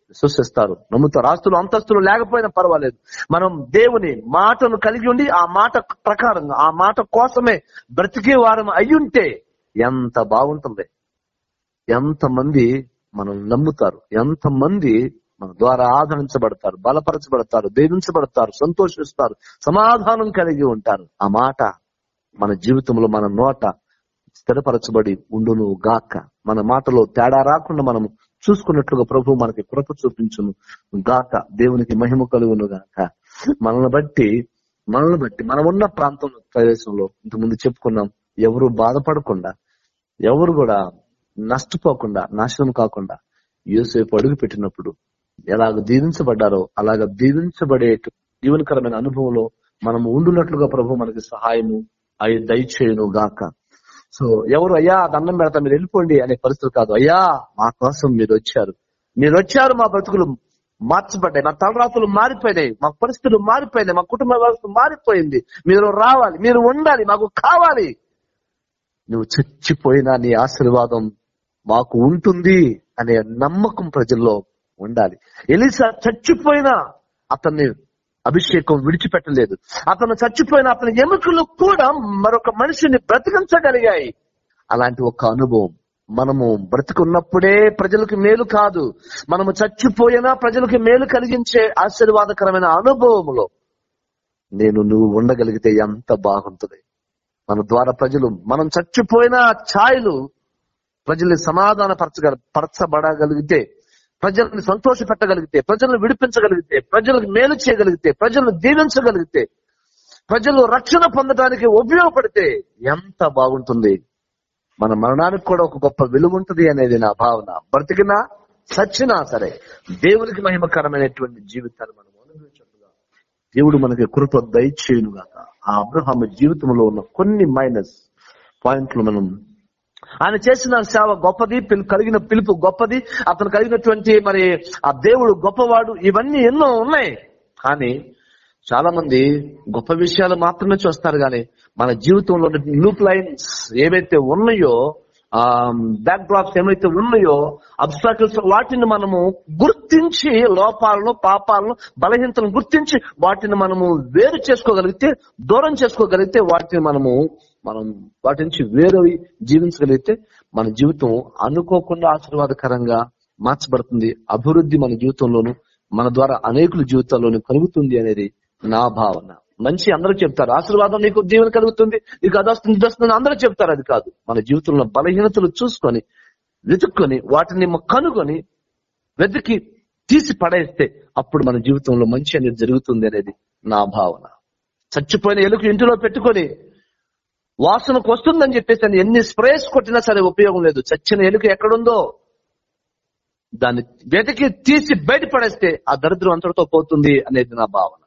విశ్వసిస్తారు. నమ్ముతారు. ఆస్తులు అంతస్తులు లేకపోయినా పర్వాలేదు. మనం దేవుని మాటను కలిగి ఉండి ఆ మాట ప్రకారంగా ఆ మాట కోసమే బ్రతికే వారం అయ్యుంటే ఎంత బాగుంటుంది. ఎంతమంది మనం నమ్ముతారు. ఎంతమంది మన ద్వారా ఆదరించబడతారు బలపరచబడతారు దీవించబడతారు సంతోషిస్తారు సమాధానం కలిగి ఉంటారు. ఆ మాట మన జీవితంలో మన నోట స్థిరపరచబడి ఉండును గాక. మన మాటలో తేడా రాకుండా మనం చూసుకున్నట్లుగా ప్రభు మనకి కృప చూపించును గాక. దేవునికి మహిమ కలుగును గాక. మనల్ని బట్టి మనల్ని బట్టి మనం ఉన్న ప్రాంతంలో ప్రదేశంలో ఇంతకుముందు చెప్పుకున్నాం ఎవరు బాధపడకుండా ఎవరు కూడా నష్టపోకుండా నాశనం కాకుండా యూసేపు అడుగు పెట్టినప్పుడు ఎలాగ దీవించబడ్డారో అలాగ దీవించబడే జీవనకరమైన అనుభవంలో మనం ఉండున్నట్లుగా ప్రభు మనకి సహాయము అయి దయచేయును గాక. సో ఎవరు అయ్యా దండం పెడతా మీరు వెళ్ళిపోండి అనే పరిస్థితులు కాదు. అయ్యా మా కోసం మీరు వచ్చారు. మీరు వచ్చారు మా బ్రతుకులు మార్చబడ్డాయి. మా తలరాతులు మారిపోయినాయి. మా పరిస్థితులు మారిపోయినాయి. మా కుటుంబ వ్యవస్థ మారిపోయింది. మీరు రావాలి. మీరు ఉండాలి. మాకు కావాలి. నువ్వు చచ్చిపోయినా నీ ఆశీర్వాదం మాకు ఉంటుంది అనే నమ్మకం ప్రజల్లో ఉండాలి. ఎలిసా చచ్చిపోయినా అతన్ని అభిషేకం విడిచిపెట్టలేదు. అతను చచ్చిపోయిన అతని ఎముకలు కూడా మరొక మనిషిని బ్రతికించగలిగాయి. అలాంటి ఒక అనుభవం మనము బ్రతికున్నప్పుడే ప్రజలకు మేలు కాదు. మనము చచ్చిపోయినా ప్రజలకు మేలు కలిగించే ఆశీర్వాదకరమైన అనుభవములో నేను నువ్వు ఉండగలిగితే ఎంత బాగుంటుంది. మన ద్వారా ప్రజలు మనం చచ్చిపోయిన ఛాయలు ప్రజల్ని సమాధాన పరచగల పరచబడగలిగితే ప్రజలను సంతోష పెట్టగలిగితే ప్రజలను విడిపించగలిగితే ప్రజలకు మేలు చేయగలిగితే ప్రజలను దీవించగలిగితే ప్రజలు రక్షణ పొందడానికి ఉపయోగపడితే ఎంత బాగుంటుంది. మన మరణానికి కూడా ఒక గొప్ప విలువ ఉంటుంది అనేది నా భావన. బ్రతికినా సచ్చినా సరే దేవునికి మహిమకరమైనటువంటి జీవితాన్ని మనం అనుభవించట్లుగా దేవుడు మనకి కృప దయచేయునుగాక. ఆ అబ్రహాము జీవితంలో ఉన్న కొన్ని మైనస్ పాయింట్లు మనం ఆయన చేసిన సేవ గొప్పది పిలు- కలిగిన పిలుపు గొప్పది. అతను కలిగినటువంటి మరి ఆ దేవుడు గొప్పవాడు. ఇవన్నీ ఎన్నో ఉన్నాయి. కానీ చాలా మంది గొప్ప విషయాలు మాత్రమే చూస్తారు కానీ మన జీవితంలో లూప్ లైన్స్ ఏవైతే ఉన్నాయో ఆ బ్యాక్ డ్రాప్స్ ఏమైతే ఉన్నాయో అబ్స్టాకిల్స్ వాటిని మనము గుర్తించి లోపాలను పాపాలను బలహీనతలను గుర్తించి వాటిని మనము వేరు చేసుకోగలిగితే దూరం చేసుకోగలిగితే వాటిని మనము మనం వాటి నుంచి వేరు జీవించగలిగితే మన జీవితం అనుకోకుండా ఆశీర్వాదకరంగా మార్చబడుతుంది. అభివృద్ధి మన జీవితంలోను మన ద్వారా అనేకుల జీవితాల్లోనూ కలుగుతుంది అనేది నా భావన. మంచి అందరూ చెప్తారు ఆశీర్వాదం నీకు జీవన కలుగుతుంది నీకు అది వస్తుంది అందరూ చెప్తారు అది కాదు. మన జీవితంలో బలహీనతలు చూసుకొని వెతుక్కొని వాటిని కనుగొని వెతికి తీసి పడేస్తే అప్పుడు మన జీవితంలో మంచి అనేది జరుగుతుంది అనేది నా భావన. చచ్చిపోయిన ఎలుక ఇంటిలో పెట్టుకొని వాసనకు వస్తుందని చెప్పేసి ఎన్ని స్ప్రేస్ కొట్టినా సరే ఉపయోగం లేదు. చచ్చిన ఎలుక ఎక్కడుందో దాన్ని వెతికి తీసి బయటపడేస్తే ఆ దరిద్రం అంతటితో పోతుంది అనేది నా భావన.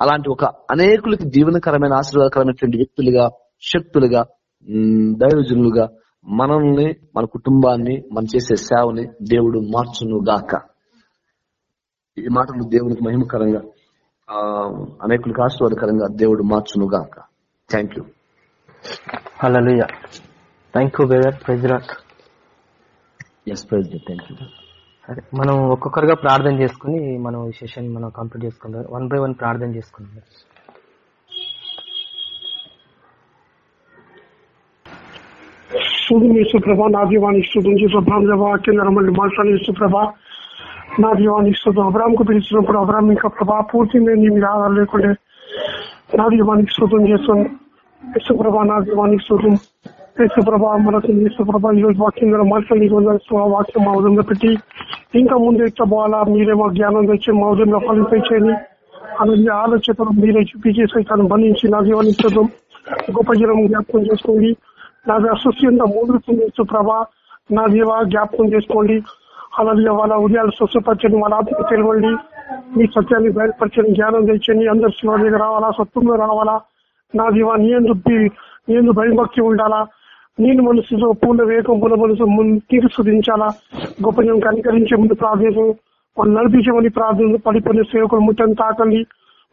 అలాంటి ఒక అనేకులకి జీవనకరమైన ఆశీర్వాదకరమైనటువంటి వ్యక్తులుగా శక్తులుగా దైవజనులుగా మనల్ని మన కుటుంబాన్ని మనం చేసే సేవని దేవుడు మార్చును గాక. ఈ మాటలు దేవునికి మహిమకరంగా ఆ అనేకులకు ఆశీర్వాదకరంగా దేవుడు మార్చును గాక. Thank you hallelujah thank you brother ప్రెజరాట్ ఎస్ ప్రెసిడెంట్ థ్యాంక్ యూ సరే మనం ఒక్కొక్కరుగా ప్రార్థన చేసుకుని మనం ఈ సెషన్ మనం కంప్లీట్ చేసుకుందాం. వన్ బై వన్ ప్రార్థన చేసుకుందాం. స్తుతులు యేసుప్రభ నా స్థుతం చేసు అబ్రాహ్మ దేవ కింద రమ్మని మాట్లాడి యేసుప్రభ నా దీవానికి స్థుతం అబ్రాహ్మకు పిలిచినప్పుడు అబ్రాహ్మ ఇంకా ప్రభా పూర్తి నేను మీద ఆధారం లేకుండే నా దీవానికి స్థుతం చేస్తాను యేసుప్రభ నా దీవానికి స్థుతం మనకు యేసుప్రభ ఈ రోజు వాక్యం ద్వారా మాట్లాడి వాక్యం మా ఉదయంలో పెట్టి ఇంకా ముందు ఎట్లా మీరే మా జ్ఞానం తెచ్చి మా ఉదయంలో ఫలింపచేయండి అలాగే ఆలోచన మీరే చూపించి సైతాన్ని బంధించి నా దీవానికి స్థుతం గొప్ప జనం జ్ఞాపకం చేసుకోండి నా అస్వస్థ మూడుతుంది ప్రభా నా దేవ జ్ఞాపకం చేసుకోండి అలాగే వాళ్ళ ఉదయాలు స్వస్థపరచండి వాళ్ళ ఆత్మ తెలవండి మీ సత్యాన్ని బయటపరచని జ్ఞానం తెచ్చండి అందరు శివ దగ్గర రావాలా సత్వంలో రావాలా నా జీవా నీ ఎందు నీ ఎందు భయభక్తి ఉండాలా? నేను మనసుతో పూర్ణ వేగం పూల మనసు ముందు తీర్చుదించాలా గొప్ప నేను కనికరించే ముందు ప్రార్థన వాళ్ళు నడిపించమని ప్రార్థన పడిపోయిన సేవకులు ముట్టని తాకండి.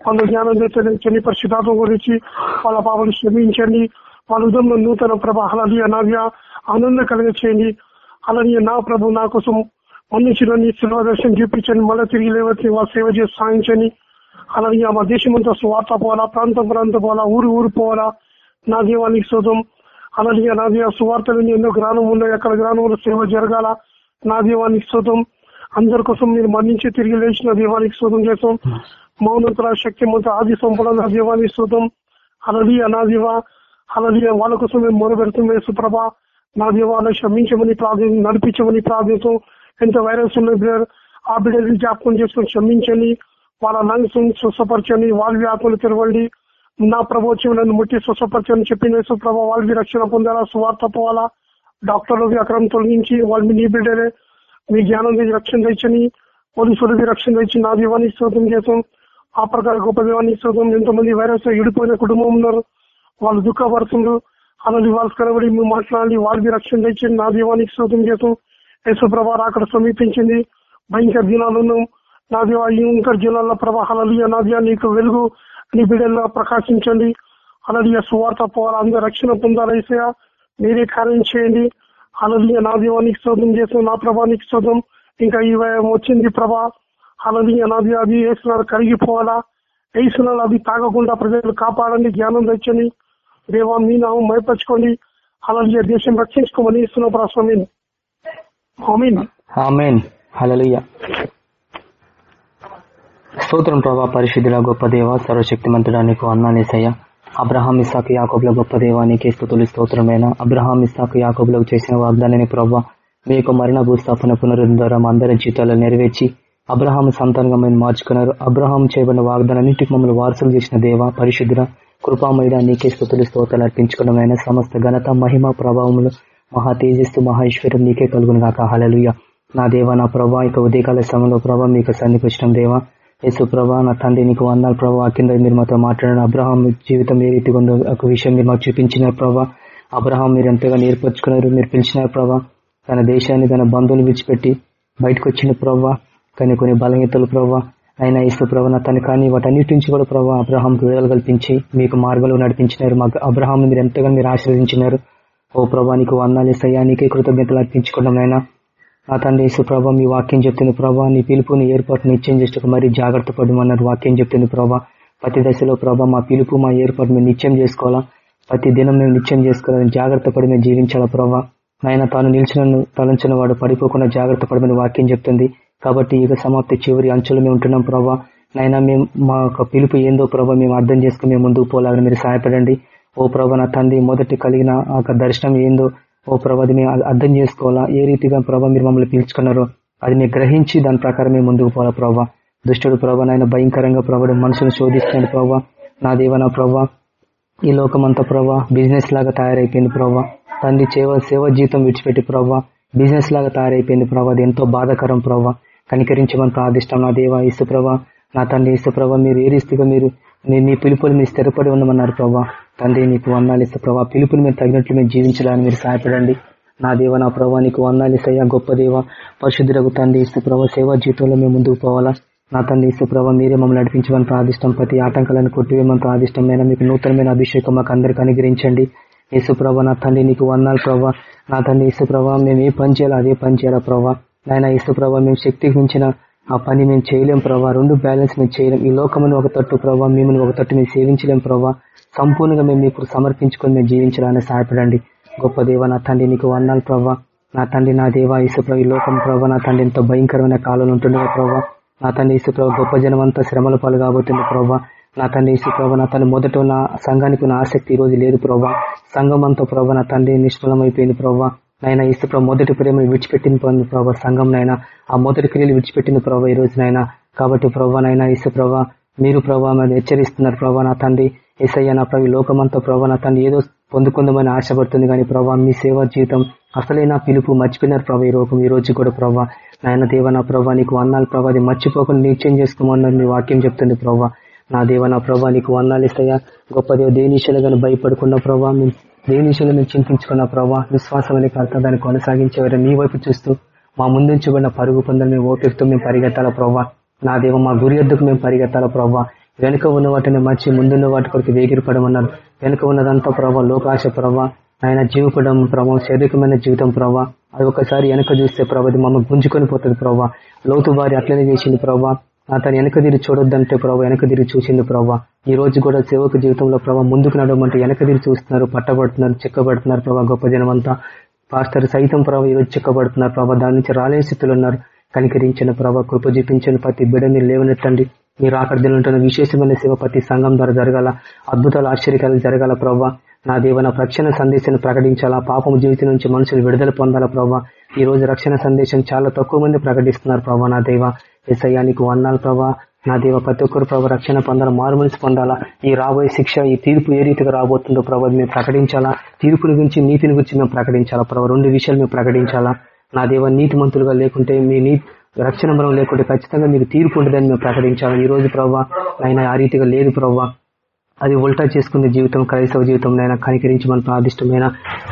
వాళ్ళ జ్ఞానం తెచ్చని పరిశుధాత్మ గురించి వాళ్ళ పాపను శ్రమించండి వాళ్ళ ఉదయంలో నూతన ప్రభ అలాది అనావ్య ఆనందం కలిగ చేయండి అలాగే నా ప్రభు నా కోసం మన్నించిన నీ దర్శనం చూపించండి. మళ్ళీ తిరిగి లేవచ్చి వాళ్ళ సేవ చేసి సాధించండి. అలాగే మా దేశం అంతా స్వార్థ పోవాలా ప్రాంతం ప్రాంతం పోవాలా ఊరు ఊరు పోవాలా నా దీవానికి శోధం అలాగే నా దీవ సువార్తలు ఎన్నో గ్రామం ఉన్నాయి అక్కడ గ్రామంలో సేవ జరగాల నా దీవానికి శోధం అందరి కోసం మీరు మరణించి తిరిగి లేచిన దీవానికి శోధం చేస్తాం. మౌనంతర శక్తి మంత్ర ఆది సంపద నా దీవానికి శోధం అలాది అనాదివ అలాది వాళ్ళ కోసం మేము మొదలుపెడుతున్నాం సుప్రభ నా దీవాలను క్షమించమని ప్రార్థి నడిపించమని ప్రార్థిస్తాం. ఎంత వైరస్ ఉన్న బ్రదర్ ఆ బిడ్డలు జ్ఞాపకం చేసుకుని క్షమించండి. వాళ్ళ లంగ్స్ స్వస్థపరచండి వాళ్ళవి ఆత్మలు తెరవండి. నా ప్రభుత్వం నన్ను ముట్టి స్వస్థపరచని చెప్పిన యేసుప్రభ వాళ్ళవి రక్షణ పొందాలా సువార్త పోవాలా. డాక్టర్లవి అక్రమం తొలగించి వాళ్ళు నీ బిడ్డలే. మీ జ్ఞానం తెచ్చి రక్షణ తెచ్చని పోలీసులకి రక్షణ తెచ్చి నా దీవాన్ని స్తోత్రం చేస్తాం. ఆ ప్రకారం గొప్ప దీవాన్ని స్తోత్రం. ఎంతో మంది వైరస్ ఇడిపోయిన కుటుంబం ఉన్నారు. వాళ్ళు దుఃఖపడుతున్నారు. అలాంటి వాళ్ళు కనబడి మేము మాట్లాడి వాళ్ళకి రక్షణ తెచ్చి నా దీవానికి స్తోత్రం చేస్తాం. యేసుప్రభ అక్కడ సమీపించింది. భయంకర దినాలు ఉన్నాం నా దేవా ఈ ఇంకా జిల్లాల ప్రవాహాలు నా దేవా నీకు వెలుగు నీ బిడ్డల్లో ప్రకాశించండి. అలలియ సువార్త పోవాలి అందరూ రక్షణ పొందాలేసా మీరే కార్యం చేయండి. అలలియ నా దీవానికి శోధం చేసిన నా ప్రభానికి శోధం ఇంకా ఈ వచ్చింది ప్రభా. అలలియ నా దేవ అది వేసినారు కరిగిపోవాలా వేసినారు అది తాగకుండా ప్రజలు కాపాడండి జ్ఞానం తెచ్చండి. దేవా మీ నామం మైపరచుకోండి అలలియ దేశం రక్షించుకోమని ఇస్తున్నాం ప్రశ్న ఆమీన్. ఆమెన్. స్తోత్రం ప్రభా పరిశుద్ధుల గొప్ప దేవ సర్వశక్తిమంతుడా నీకు అన్నానేసయ్య అబ్రహాం ఇసాక్ యాకోబుల గొప్ప దేవ నీకే స్థుతులు స్తోత్రమైన. అబ్రహాం ఇసాక్ యాకోబులకు చేసిన వాగ్దానాన్ని ప్రభావ మీ యొక్క మరణ భూస్థాపన పునరుద్ధరం ద్వారా అందరి జీతాలు నెరవేర్చి అబ్రహాం సంతానంగా మేము మార్చుకున్నారు. అబ్రహాం చేయబడిన వాగ్దానాన్నింటికి మమ్మల్ని వారసులు చేసిన దేవ పరిశుద్ధుల కృపామయుడ నీకే స్థుతులు స్తోత్రాలు అర్పించుకోవడమైన సమస్త ఘనత మహిమ ప్రభావములు మహా తేజస్సు మహేశ్వరం నీకే కలుగును కాక హలలుయ నా దేవ నా ప్రభా ఇక ఉదయకాల సమయంలో ప్రభావ మీకు సన్నిధికి వచ్చిన దేవ. యేసు ప్రభా నా తండ్రి నీకు వందాలు ప్రభావ కింద మీరు మాతో మాట్లాడిన అబ్రహాం జీవితం ఏ రీతిగా ఉందో ఒక విషయం మీరు మాకు చూపించిన ప్రభా. అబ్రహాం మీరు ఎంతగా నేర్పరచుకున్నారు మీరు పిలిచినారు ప్రభా. తన దేశాన్ని తన బంధువులు విడిచిపెట్టి బయటకు వచ్చిన ప్రభా. కానీ కొన్ని బలహీతలు ప్రభా. ఆయన ఇసు ప్రభా నా కానీ వాటన్నిటి నుంచి కూడా ప్రభా అబ్రహాంకి విడుదల కల్పించి మీకు మార్గంలో నడిపించినారు. మాకు అబ్రహాం మీరు ఎంతగా మీరు ఆశీర్వదించినారు. ఓ ప్రభా నీకు వందాలి సయానికి కృతజ్ఞతలు అర్పించుకున్నాం అయినా నా తండ్రి యేసు ప్రభా మీ వాక్యం చెప్తుంది ప్రభా నీ పిలుపుని ఏర్పాటు నిత్యం చేస్తూ మరీ జాగ్రత్త పడమన్నారు వాక్యం చెప్తుంది ప్రభా ప్రతి దశలో ప్రభా మా పిలుపు మా ఏర్పాటు మేము నిత్యం చేసుకోవాలా? ప్రతి దినం మేము నిత్యం చేసుకోవాలని జాగ్రత్త పడి మేము జీవించాలా ప్రభా? నాయన తాను నిలిచిన తలంచిన వాడు పడిపోకుండా జాగ్రత్త పడమని వాక్యం చెప్తుంది. కాబట్టి యుగ సమాప్తి చివరి అంచులు మేము ఉంటున్నాం ప్రభా. నైనా మేము మా యొక్క పిలుపు ఏందో ప్రభా మేము అర్థం చేసుకుని మేము ముందుకు పోలాగని మీరు సహాయపడండి. ఓ ప్రభా నా తండ్రి మొదటి కలిగిన ఆ దర్శనం ఏందో ఓ ప్రభా అది మేము అర్థం చేసుకోవాలా? ఏ రీతిగా ప్రభా మీరు మమ్మల్ని పిలుచుకున్నారో? అది నేను గ్రహించి దాని ప్రకారం మేము ముందుకు పోవాలా ప్రభా? దుష్టుడు ప్రభా నాయన భయంకరంగా ప్రభావం మనుషులు శోధిస్తున్నాడు ప్రభా. నా దేవ నా ప్రభా. ఈ లోకమంతా ప్రభా బిజినెస్ లాగా తయారైపోయింది ప్రభా. తండ్రి సేవ సేవ జీతం విడిచిపెట్టి ప్రభా బిజినెస్ లాగా తయారైపోయింది ప్రభా. అది ఎంతో బాధాకరం ప్రభా. కనికరించమని ప్రార్థిష్టం నా దేవ ఇసు ప్రభా. నా తండ్రి ఇసు ప్రభా మీరు ఏ రీతిగా మీరు మీ పిలుపులు మీరు స్థిరపడి ఉండమన్నారు ప్రభా. తండ్రి నీకు వందాలు ప్రభావ ప్రభా పిలుపులు మీరు తగినట్లు మేము జీవించడానికి మీరు సహాయపడండి. నా దేవ నా ప్రభావ నీకు వందాలు గొప్ప దేవ పరిశుద్ధులకు తండ్రి ఇస్తే ప్రభావ సేవా జీవితంలో మేము ముందుకు పోవాలా? నా తండ్రి ఇస్తే ప్రభావ మీరే మమ్మల్ని నడిపించమని ప్రార్థిష్టం ప్రతి ఆటంకాలను కొట్టివేమని ప్రార్థిష్టమైన మీకు నూతనమైన అభిషేకం మాకు అందరికీ అనుగ్రహించండి. యేసుప్రభ నా తండ్రి నీకు వందాలు ప్రభా. నా తండ్రి యేసుప్రభ మేము ఏ పని చేయాలో అదే పని చేయాలా ప్రభా? నాయన యేసుప్రభ మేము శక్తికి మించిన ఆ పని మేము చేయలేం ప్రభా. రెండు బ్యాలెన్స్ మేము చేయలేం. ఈ లోకమును ఒక తట్టు ప్రభావ మిమ్మల్ని ఒక తట్టు మేము సేవించలేం ప్రభావ సంపూర్ణంగా మేము మీకు సమర్పించుకొని మేము జీవించాలని సహాయపడండి. గొప్ప దేవ నా తండ్రి నీకు వందాలు ప్రభా. నా తండ్రి నా దేవ ఈశ్వ్రభ ఈ లోకం ప్రభావ నా తండ్రి ఎంతో భయంకరమైన కాలంలో ఉంటుండగా ప్రభా. నా తండ్రి ఈశ్వ్రభ గొప్ప జనం అంతా శ్రమల పాలు కాబోతుంది ప్రభా. నా తండ్రి ఈశ్వ్రభ నా తన మొదట నా సంఘానికి నా ఆసక్తి ఈ రోజు లేదు ప్రభా. సంఘం అంతా ప్రభావ నా తండ్రి నిష్ఫలమైపోయింది ప్రభా. నైనా ఈశ్వ్రభ మొదటి ప్రేమను విడిచిపెట్టింది ప్రభావ సంఘం నైనా ఆ మొదటి క్రియలు విడిచిపెట్టిన ప్రభావ ఈ రోజునైనా కాబట్టి ప్రభా నైనా ప్రభా మీరు ప్రభా మీద హెచ్చరిస్తున్నారు ప్రభా నా తండ్రి. ఏసయ్య నా ప్రభు లోకమంతా ప్రభా నా తండ్రి. ఏదో పొందుకుందామని ఆశపడుతుంది కానీ ప్రభా మీ సేవా జీవితం అసలైన పిలుపు మర్చిపోయినారు ప్రభా ఈ రోగం ఈ రోజు కూడా ప్రభా నాయన దేవ నా ప్రభా నీకు వందాలు ప్రభా. అది మర్చిపోకుండా నిత్యం చేసుకోమన్నారు మీ వాక్యం చెప్తుంది ప్రభా. నా దేవ నా ప్రభా నీకు వందాలు ఇస్తాయా? గొప్ప దేవ దేనిశలుగా భయపడకుండా ప్రభా దేనిశలు మేము చింతించుకున్న ప్రభావ విశ్వాసం అనే కర్త దాన్ని కొనసాగించేవారు మీ వైపు చూస్తూ మా ముందుంచబడిన పరుగు పొందని మేము ఓపిస్తూ మేము పరిగెత్తాల ప్రభావ నా దేవ మా గురి ఎద్దుకు మేము పరిగెత్తాల ప్రభావ వెనుక ఉన్న వాటిని మర్చి ముందున్న వాటి కొరకు వేగిరపడమన్నారు. వెనుక ఉన్నదంతా ప్రభావ లోకాశ ప్రభావ ఆయన జీవపడం ప్రభావం శారీరకమైన జీవితం ప్రభావ అది ఒకసారి వెనక చూస్తే ప్రభావ మమ్మల్ని గుంజుకొని పోతుంది ప్రభావ లోతు వారి అట్లనే చేసింది ప్రభావ తను వెనక తిరిగి చూడొద్దంటే ప్రభావ వెనక తిరిగి చూసింది ప్రభావ ఈ రోజు కూడా సేవకు జీవితంలో ప్రభావ ముందుకు నడవమంటే వెనక తిరిగి చూస్తున్నారు పట్టబడుతున్నారు చెక్కబడుతున్నారు ప్రభావ గొప్ప జనమంతా. పాస్టర్ సైతం ప్రభావ ఈరోజు చెక్కబడుతున్నారు ప్రభావ దాని నుంచి రాలేని స్థితిలో ఉన్నారు. కనికరించిన ప్రభావ కృప చూపించిన ప్రతి బిడ్డ మీరు లేవనెత్తండి. మీరు అక్కడ ఉంటున్న విశేషమైన సేవ ప్రతి సంఘం ద్వారా జరగాల. అద్భుతాలు ఆశ్చర్యకాలు జరగాల ప్రభావ నా దేవన రక్షణ సందేశాన్ని ప్రకటించాలా. పాపం జీవితం నుంచి మనుషులు విడుదల పొందాలా ప్రభావ ఈ రోజు రక్షణ సందేశం చాలా తక్కువ మంది ప్రకటిస్తున్నారు ప్రభావ నా దేవ. ఎస్ఐయా నీకు వందాలు ప్రభావ నా దేవ ప్రతి ఒక్కరు ప్రభావ రక్షణ పొందాలా మారుమనిసి పొందాలా. ఈ రాబోయే శిక్ష ఈ తీర్పు ఏ రీతిగా రాబోతుందో ప్రభావి మేము ప్రకటించాలా. తీర్పుని గురించి నీతిని గురించి మేము ప్రకటించాలా ప్రభావ రెండు విషయాలు మేము ప్రకటించాలా. నా దేవ నీతి మంతులుగా లేకుంటే మీ నీతి రక్షణ బలం లేకుంటే ఖచ్చితంగా మీకు తీర్పు ఉండదని మేము ప్రకటించాలా. ఈ రోజు ప్రభావ ఆయన ఆ రీతిగా లేదు ప్రభావ అది ఉల్టా చేసుకునే జీవితం క్రైస్తవ జీవితం అయినా కనికరించి మన ప్రాదిష్టమైన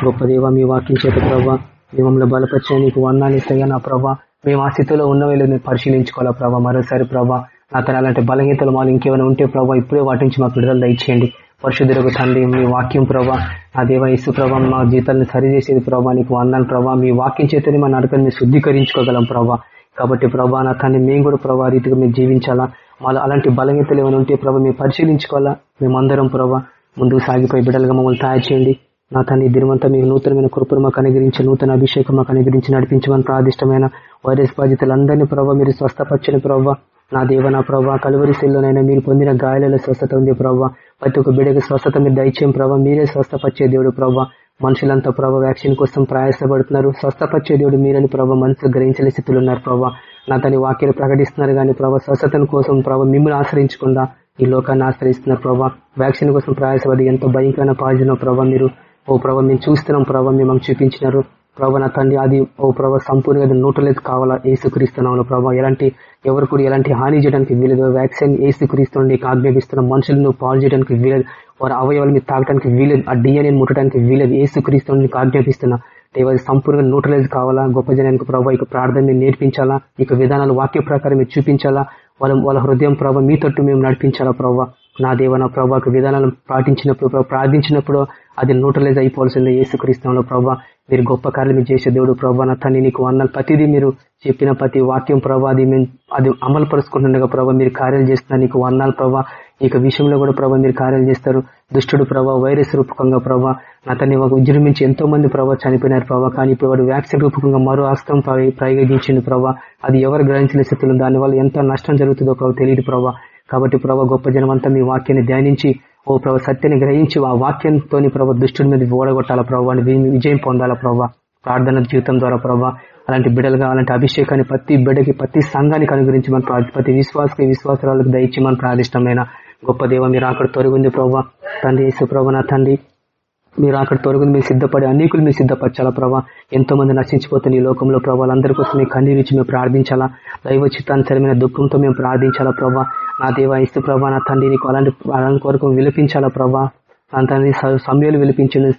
గొప్ప దేవ మీ వాక్యం చేత ప్రభావ మిమ్మల్ని బలపరిచే నీకు వందాలు ఇస్తాయా నా ప్రభావ మేము ఆ స్థితిలో ఉన్నవేళ మేము పరిశీలించుకోవాలా ప్రభావ మరోసారి ప్రభావ నా తన అలాంటి బలహీతలు మాలు ఇంకేమైనా ఉంటే ప్రభావ ఇప్పుడే వాటి నుంచి మాకు విడుదల దయచేయండి. పరిశుద్ధులకు తండ్రి మీ వాక్యం ప్రభా నా దేవ ఇసు ప్రభా మా జీతాలను సరిచేసేది ప్రభా నీకు వందాను ప్రభా. మీ వాక్యం చేతనే మా నడకని శుద్ధీకరించుకోగలం ప్రభా. కాబట్టి ప్రభా నా తండ్రి మేము కూడా ప్రభా రీతిగా మేము జీవించాలా? మాలో అలాంటి బలహీతలు ఏమైనా ఉంటే ప్రభా మేము పరిశీలించుకోవాలా? మేమందరం ప్రభా ముందుకు సాగిపోయి బిడ్డలుగా మమ్మల్ని తయారు చేయండి. నా తండ్రి దినమంతా మీకు నూతనమైన కృపను మాకు అనుగ్రహించి నూతన అభిషేకం మాకు అనుగ్రహించి నడిపించమని ప్రాదిష్టమైన వైరస్ బాధితులందరినీ ప్రభావ మీరు స్వస్థపచ్చని ప్రభావ నా దేవ నా ప్రభావ కలువరి శిల్లోనైనా మీరు పొందిన గాయాలలో స్వస్థత ఉంది ప్రభావ ప్రతి ఒక్క బిడ్డకి స్వస్థత మీరు దయచేయం ప్రభావ మీరే స్వస్థపరిచే దేవుడు ప్రభావ మనుషులంతా ప్రభావ వ్యాక్సిన్ కోసం ప్రయాసపడుతున్నారు. స్వస్థపరిచే దేవుడు మీరని ప్రభావ మనసు గ్రహించలే స్థితిలో ఉన్నారు ప్రభావ నా తన వాక్యాలు ప్రకటిస్తున్నారు కానీ ప్రభావ స్వస్థతను కోసం ప్రభావ మిమ్మల్ని ఆశ్రయించకుండా ఈ లోకాన్ని ఆశ్రయిస్తున్నారు ప్రభావ వ్యాక్సిన్ కోసం ప్రయాసపడి ఎంతో భయంకరమైన పాజిన ప్రభావ మీరు ఓ ప్రభావ మేము చూస్తున్నాం ప్రభావ మేము చూపించినారు. ప్రభావ నా తండ్రి అది ఓ ప్రభావ సంపూర్ణంగా నూటలేదు కావాలా? ఏసుక్రీస్తున్నాను ప్రభావ ఎలాంటి ఎవరు కూడా ఎలాంటి హాని చేయడానికి వీలేదు వ్యాక్సిన్ ఏసుక్రీస్తు నీకు ఆజ్ఞాపిస్తున్న. మనుషులను పాలు చేయడానికి వీలేదు వారి అవయవాలు మీరు తాగడానికి వీలేదు ఆ డిఎన్ఏ ముట్టడానికి వీలేదు ఏసుక్రీస్తు నీకు ఆజ్ఞాపిస్తున్నా. దేవాలి సంపూర్ణంగా న్యూట్రలైజ్ కావాలా? గొప్ప జనానికి ప్రభావ ఇక ప్రార్థన మీరు నేర్పించాలా? ఇక విధానాలు వాక్య ప్రకారం మీరు చూపించాలా? వాళ్ళ వాళ్ళ హృదయం ప్రభావ మీ తట్టు మేము నడిపించాలా ప్రభావ నా దేవ నా ప్రభావ విధానాలను పాటించినప్పుడు ప్రార్థించినప్పుడు అది న్యూట్రలైజ్ అయిపోవాల్సిందే. ఏసుక్రీస్తులో ప్రభావ మీరు గొప్ప కార్యం చేసే దేవుడు ప్రభా నా తల్లి నీకు అన్న ప్రతిదీ మీరు చెప్పిన ప్రతి వాక్యం ప్రభా అది మేము అది అమలు పరుచుకుంటుండగా ప్రభా మీరు కార్యాలు చేస్తున్నా నీకు వందాలు ప్రభా. ఇక విషయంలో కూడా ప్రభా మీరు కార్యాలు చేస్తారు. దుష్టుడు ప్రభా వైరస్ రూపకంగా ప్రభా నా తన్ని ఒక విజృంభించి ఎంతో మంది ప్రభావ చనిపోయినారు ప్రభా. కానీ ఇప్పుడు వాడు వ్యాక్సిన్ రూపకంగా మరో అస్త్రం ప్రయోగించింది ప్రభావ అది ఎవరు గ్రహించిన స్థితిలో దానివల్ల ఎంత నష్టం జరుగుతుందో ప్రభావ తెలియదు ప్రభా. కాబట్టి ప్రభావ గొప్ప జనమంతా మీ వాక్యాన్ని ధ్యానించి ఓ ప్రభ సత్యాన్ని గ్రహించి ఆ వాక్యంతో ప్రభావ దుష్టుడి మీద ఓడగొట్టాల ప్రభావ విజయం పొందాల ప్రభావ ప్రార్థన జీవితం ద్వారా ప్రభావ అలాంటి బిడలుగా అలాంటి అభిషేకాన్ని ప్రతి బిడకి ప్రతి సంఘానికి అనుగురించి మన ప్రతి విశ్వాసకి విశ్వాసాలకు దయచి మన ప్రాదిష్టమైన గొప్ప దేవ మీరు అక్కడ తొలగింది ప్రభావ తండ్రి యేసు ప్రభా నా తండ్రి. మీరు అక్కడ తొలగింది మీరు సిద్ధపడి అనేకులు మీరు సిద్ధపరచాలా ప్రభా ఎంతో మంది నశించిపోతున్న ఈ లోకంలో ప్రభావాలందరి కోసం మీ కన్నీరించి మేము ప్రార్థించాలా. దైవ చిత్తానుసరమైన దుఃఖంతో మేము ప్రార్థించాలా ప్రభా నా దేవ ఇస్తు ప్రభా నా తండ్రి నీకు అలాంటి అలాంటి కొరకు విలిపించాలా ప్రభా? నా తండ్రి సమయాలు విలిపించిన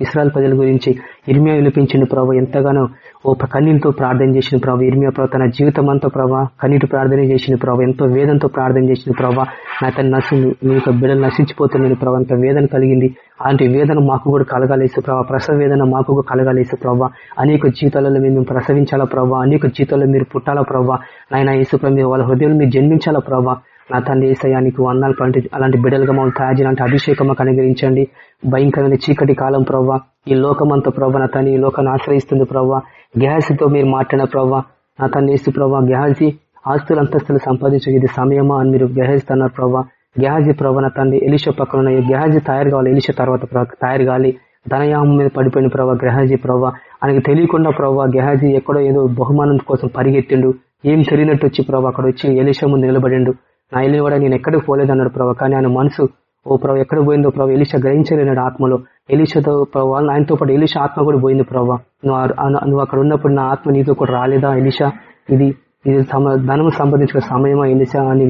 ఇస్రాయల్ ప్రజల గురించి ఇర్మియా విలిపించిన ప్రభా. ఎంతగానో ఓ కన్నీటితో ప్రార్థన చేసిన ప్రభావ ఇర్మియా ప్రభావ తన జీవితం అంతా ప్రభా కన్నీటి ప్రార్థన చేసిన ప్రభావ ఎంతో వేదంతో ప్రార్థన చేసిన ప్రభా. నా తన నశి మీ యొక్క బిడ్డలు నశించిపోతున్నాను ప్రభావ అంత వేదన కలిగింది. అలాంటి వేదన మాకు కూడా కలగాలేసు ప్రభావ ప్రసవ వేదన మాకు కూడా కలగాలేసు ప్రభావ అనేక జీతాలలో మేము ప్రసవించాలా ప్రభావ అనేక జీతాల్లో మీరు పుట్టాలా ప్రభా. నాయన యేసు ప్రభు వాళ్ళ హృదయంలో మీరు జన్మించాలా ప్రభావ నా తండ్రి ఏసయానికి వందాలు పంటి అలాంటి బిడ్డలుగా మమ్మల్ని తయారు చేయాలంటే అభిషేకం మాకు అనుగ్రహించండి. భయంకరమైన చీకటి కాలం ప్రవ్వ. ఈ లోకమంతా ప్రవ్వ నా తను ఈ లోకాన్ని ఆశ్రయిస్తుంది ప్రవ్వ. గ్యాస్తో మీరు మాట్లాడిన ప్రవ్వ. నా తను వేస్తూ ప్రవ్వ గ్యాజీ ఆస్తులు అంతస్తులు సంపాదించే ఇది సమయమా అని మీరు గ్రహిస్తున్నారు ప్రవ్వ. గ్యాజీ ప్రభా నా తండ్రి ఎలిష పక్కన ఉన్న గ్యాజీ తయారు కావాలి. ఎలిష తర్వాత తయారు కావాలి. ధనయామం మీద పడిపోయిన ప్రభావ గ్రహాజీ ప్రభావ ఆయనకి తెలియకుండా ప్రభావ గెహాజీ ఎక్కడో ఏదో బహుమానం కోసం పరిగెత్తిండు. ఏం తెలియనట్టు వచ్చి ప్రభావ అక్కడ వచ్చి ఎలిష ముందు నిలబడిండు. నా ఇల్లు కూడా నేను ఎక్కడికి పోలేదు అన్నాడు ప్రభావ కానీ ఆయన మనసు ఓ ప్రభావ ఎక్కడ పోయిందో ప్రభావ ఎలిష గ్రహించలేనాడు ఆత్మలో. ఎలిషతో ప్రభావ ఆయనతో పాటు ఎలిష ఆత్మ కూడా పోయింది ప్రభావ నువ్వు నువ్వు అక్కడ ఉన్నప్పుడు నా ఆత్మ నీతో కూడా రాలేదా ఎలిష? ఇది ఇది ధనం సంబంధించిన సమయమా ఎలిష అని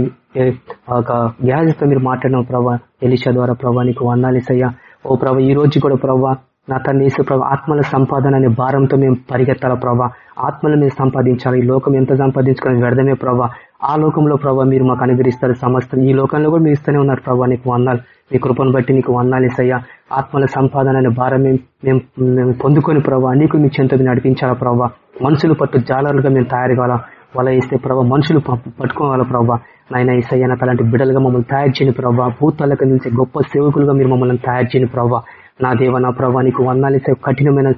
ఒక గ్యాజెస్తో మీరు మాట్లాడిన ప్రభా ఎలిష ద్వారా ప్రభా నీకు వందాలిసయ్యా ఓ ప్రభా ఈ రోజు కూడా ప్రభావ నా తన యేసు ప్రభా ఆత్మల సంపాదన అనే భారంతో మేము పరిగెత్తాలా ప్రభా? ఆత్మలు మేము సంపాదించాలి? ఈ లోకం ఎంత సంపాదించుకోవాలి వ్యర్థమే ప్రభా? ఆ లోకంలో ప్రభా మీరు మాకు అనుగ్రహిస్తారు సమస్తం. ఈ లోకంలో కూడా మీరు ఇస్తూనే ఉన్నారు ప్రభా నీకు వందాలు. మీ కృపను బట్టి నీకు వందాలు ఇసయ్యా ఆత్మల సంపాదన అనే భారం మేము మేము పొందుకొని ప్రభా నీకు మీ చెంత నడిపించాలా ప్రభా? మనుషులు పట్టు జాలరులుగా మేము తయారు కావాలా వల వేస్తే ప్రభా మనుషులు పట్టుకోవాలి పట్టుకోవాలా ప్రభా? నాయన ఈసయ్య నాకు అలాంటి మమ్మల్ని తయారు చేయని ప్రభా భూతాలకు నుంచి గొప్ప సేవకులుగా మీరు మమ్మల్ని తయారు చేయని ప్రభా నా దేవ నా ప్రభా నీకు వందాలేసే కఠినమైన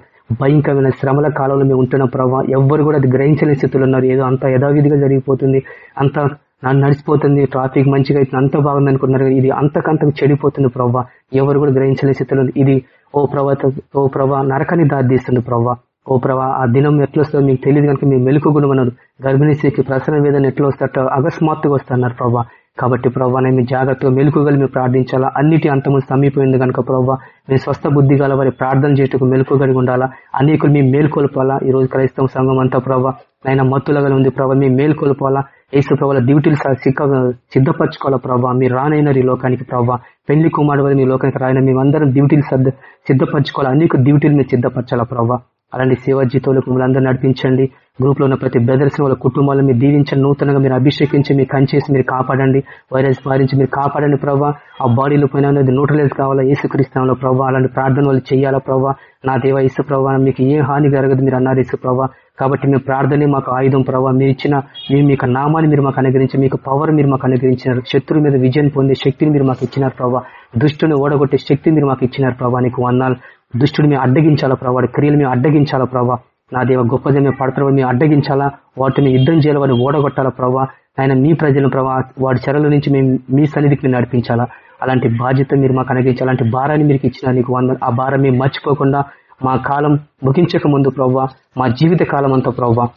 భయంకరమైన శ్రమల కాలంలో మేము ఉంటున్న ప్రభా ఎవ్వరు కూడా అది గ్రహించలేని స్థితిలో ఉన్నారు. ఏదో అంత యథావిధిగా జరిగిపోతుంది అంత నన్ను నడిచిపోతుంది ట్రాఫిక్ మంచిగా అయితే అంత బాగుంది అనుకున్నారు ఇది అంతకంతకు చెడిపోతుంది ప్రవ్వా ఎవరు కూడా గ్రహించలేని స్థితిలో ఇది ఓ ప్రభా ఓ ప్రభా నరకాన్ని దారితీస్తుంది ప్రభా. ఓ ప్రభా ఆ దినం ఎట్లా వస్తుందో మీకు తెలియదు కనుక మేము మెలకు ఉన్నారు గర్భిణీ స్త్రీకి ప్రసరణ వేదన ఎట్లా వస్తారో అకస్మాత్తుగా వస్తున్నారు ప్రభా. కాబట్టి ప్రభా నేను మీ జాగ్రత్తగా మెలుకుగలు మేము ప్రార్థించాలా? అన్నిటి అంతము సమీపోయింది కనుక ప్రభా మీ స్వస్థ బుద్ధి గల వారి ప్రార్థన చేయటకు మెలుకుగలిగి ఉండాలా? అనేకులు మేము మేల్కొల్పాలా ఈ రోజు క్రైస్తవ సంఘం అంతా ప్రభా ఆయన మత్తులగా ఉంది ప్రభావ మేము మేల్కొల్పాలా ఏసు ప్రభావ డ్యూటీలు సిక్క- సిద్ధపరచుకోవాలా ప్రభావ మీరు రానైన ఈ లోకానికి ప్రభా పెళ్ళి కుమారుడు వల్ల మీ లోకానికి రాయన మేమందరం డ్యూటీలు సిద్ధపరచుకోవాలా? అనేక డ్యూటీలు మీరు సిద్ధపరచాలా ప్రభా అలాంటి సేవా జీతంలో మిమ్మల్ని అందరూ నడిపించండి. గ్రూప్లో ఉన్న ప్రతి బ్రదర్స్ వాళ్ళ కుటుంబాలను మీరు దీవించండి. నూతనంగా మీరు అభిషేకించి మీరు కంచేసి మీరు కాపాడండి. వైరస్ వారించి మీరు కాపాడండి ప్రభా. ఆ బాడీలో పోయిన న్యూట్రలైజ్ కావాలా ఏసుక్రీస్తాంలో ప్రభా. అలాంటి ప్రార్థన వాళ్ళు చేయాలా ప్రభా. నా దేవ ఇసు ప్రభావ మీకు ఏ హాని జరగదు మీరు అన్నారు ఇసు ప్రభా. కాబట్టి మేము ప్రార్థనే మాకు ఆయుధం ప్రభావ మీరు ఇచ్చిన మీరు మీకు నామాన్ని మీరు మాకు అనుగ్రహించి మీకు పవర్ మీరు మాకు అనుగ్రహించినారు. శత్రువు మీద విజయం పొందే శక్తిని మీరు మాకు ఇచ్చినారు ప్రభావ దుష్టుని ఓడగొట్టే శక్తి మీరు మాకు ఇచ్చినారు ప్రభావ నీకు వందాలు దుష్టుడు మేము అడ్డగించాలా ప్రభావ వాడి క్రియలు మేము అడ్డగించాలా ప్రభావ నా దేవ గొప్ప మేము పడతారు మేము అడ్డగించాలా? వాటిని యుద్ధం చేయాలి? వాడిని ఓడగొట్టాలా ప్రభావ ఆయన మీ ప్రజలను ప్రభావ వాడి చెరల నుంచి మేము మీ సన్నిధికి మేము నడిపించాలా? అలాంటి బాధ్యత మీరు మాకు అనుగ్రహించాలి? అలాంటి భారాన్ని మీరు ఇచ్చిన నీకు వంద ఆ భారం మేము మర్చిపోకుండా మా కాలం ముగించక ముందు ప్రవ్వ మా జీవిత కాలం అంతా ప్రవ్వ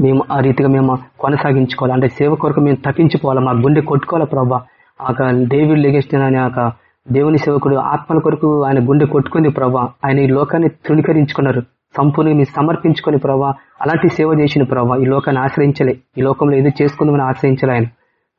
మేము ఆ రీతిగా మేము కొనసాగించుకోవాలి. అంటే సేవ కొరకు మేము తప్పించుకోవాలి మా గుండె కొట్టుకోవాలి ప్రవ్వ ఆ డేవిడ్ లెగేసిన ఆ దేవుని సేవకుడు ఆత్మల కొరకు ఆయన గుండె కొట్టుకుంది ప్రభా. ఆయన ఈ లోకాన్ని తృణీకరించుకున్నారు. సంపూర్ణంగా సమర్పించుకుని సమర్పించుకొని ప్రభా అలాంటి సేవ చేసిన ప్రభా ఈ లోకాన్ని ఆశ్రయించలే. ఈ లోకంలో ఏది చేసుకుందామని ఆశ్రయించలే ఆయన.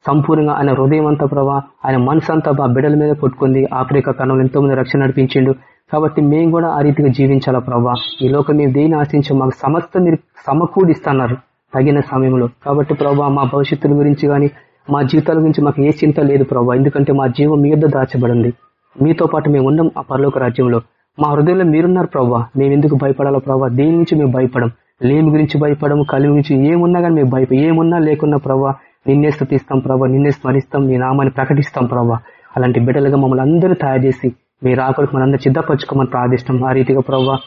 సంపూర్ణంగా ఆయన హృదయం అంతా ప్రభా ఆయన మనసు అంతా బిడ్డల మీద కొట్టుకుంది. ఆఫ్రికా కణంలో ఎంతో మంది రక్షణ నడిపించిండు. కాబట్టి మేము కూడా ఆ రీతిగా జీవించాలా ప్రభా. ఈ లోకం మేము దేని ఆశించాం మాకు సమస్త మీరు సమకూడిస్తున్నారు తగిన సమయంలో. కాబట్టి ప్రభా మా భవిష్యత్తుల గురించి కానీ మా జీవితాల గురించి మాకు ఏ చింత లేదు ప్రభా. ఎందుకంటే మా జీవం మీ యొద్ద దాచబడింది. మీతో పాటు మేము ఉన్నాం ఆ పరలోక రాజ్యంలో. మా హృదయంలో మీరున్నారు ప్రభా. మేము ఎందుకు భయపడాలో ప్రభా. దేని నుంచి మేము భయపడం? లేమి గురించి భయపడము కలిమి గురించి ఏమున్నా కానీ మేము భయపడ ఏమున్నా లేకున్నా ప్రభా నిన్నే స్థుతిస్తాం ప్రభా నిన్నే స్మరిస్తాం నీ నామాన్ని ప్రకటిస్తాం ప్రభా. అలాంటి బిడ్డలుగా మమ్మల్ని అందరూ తయారు చేసి మీ రాకడికి మనందరూ సిద్ధపరచుకోమని ప్రార్థిస్తాం. ఆ రీతిగా ప్రభా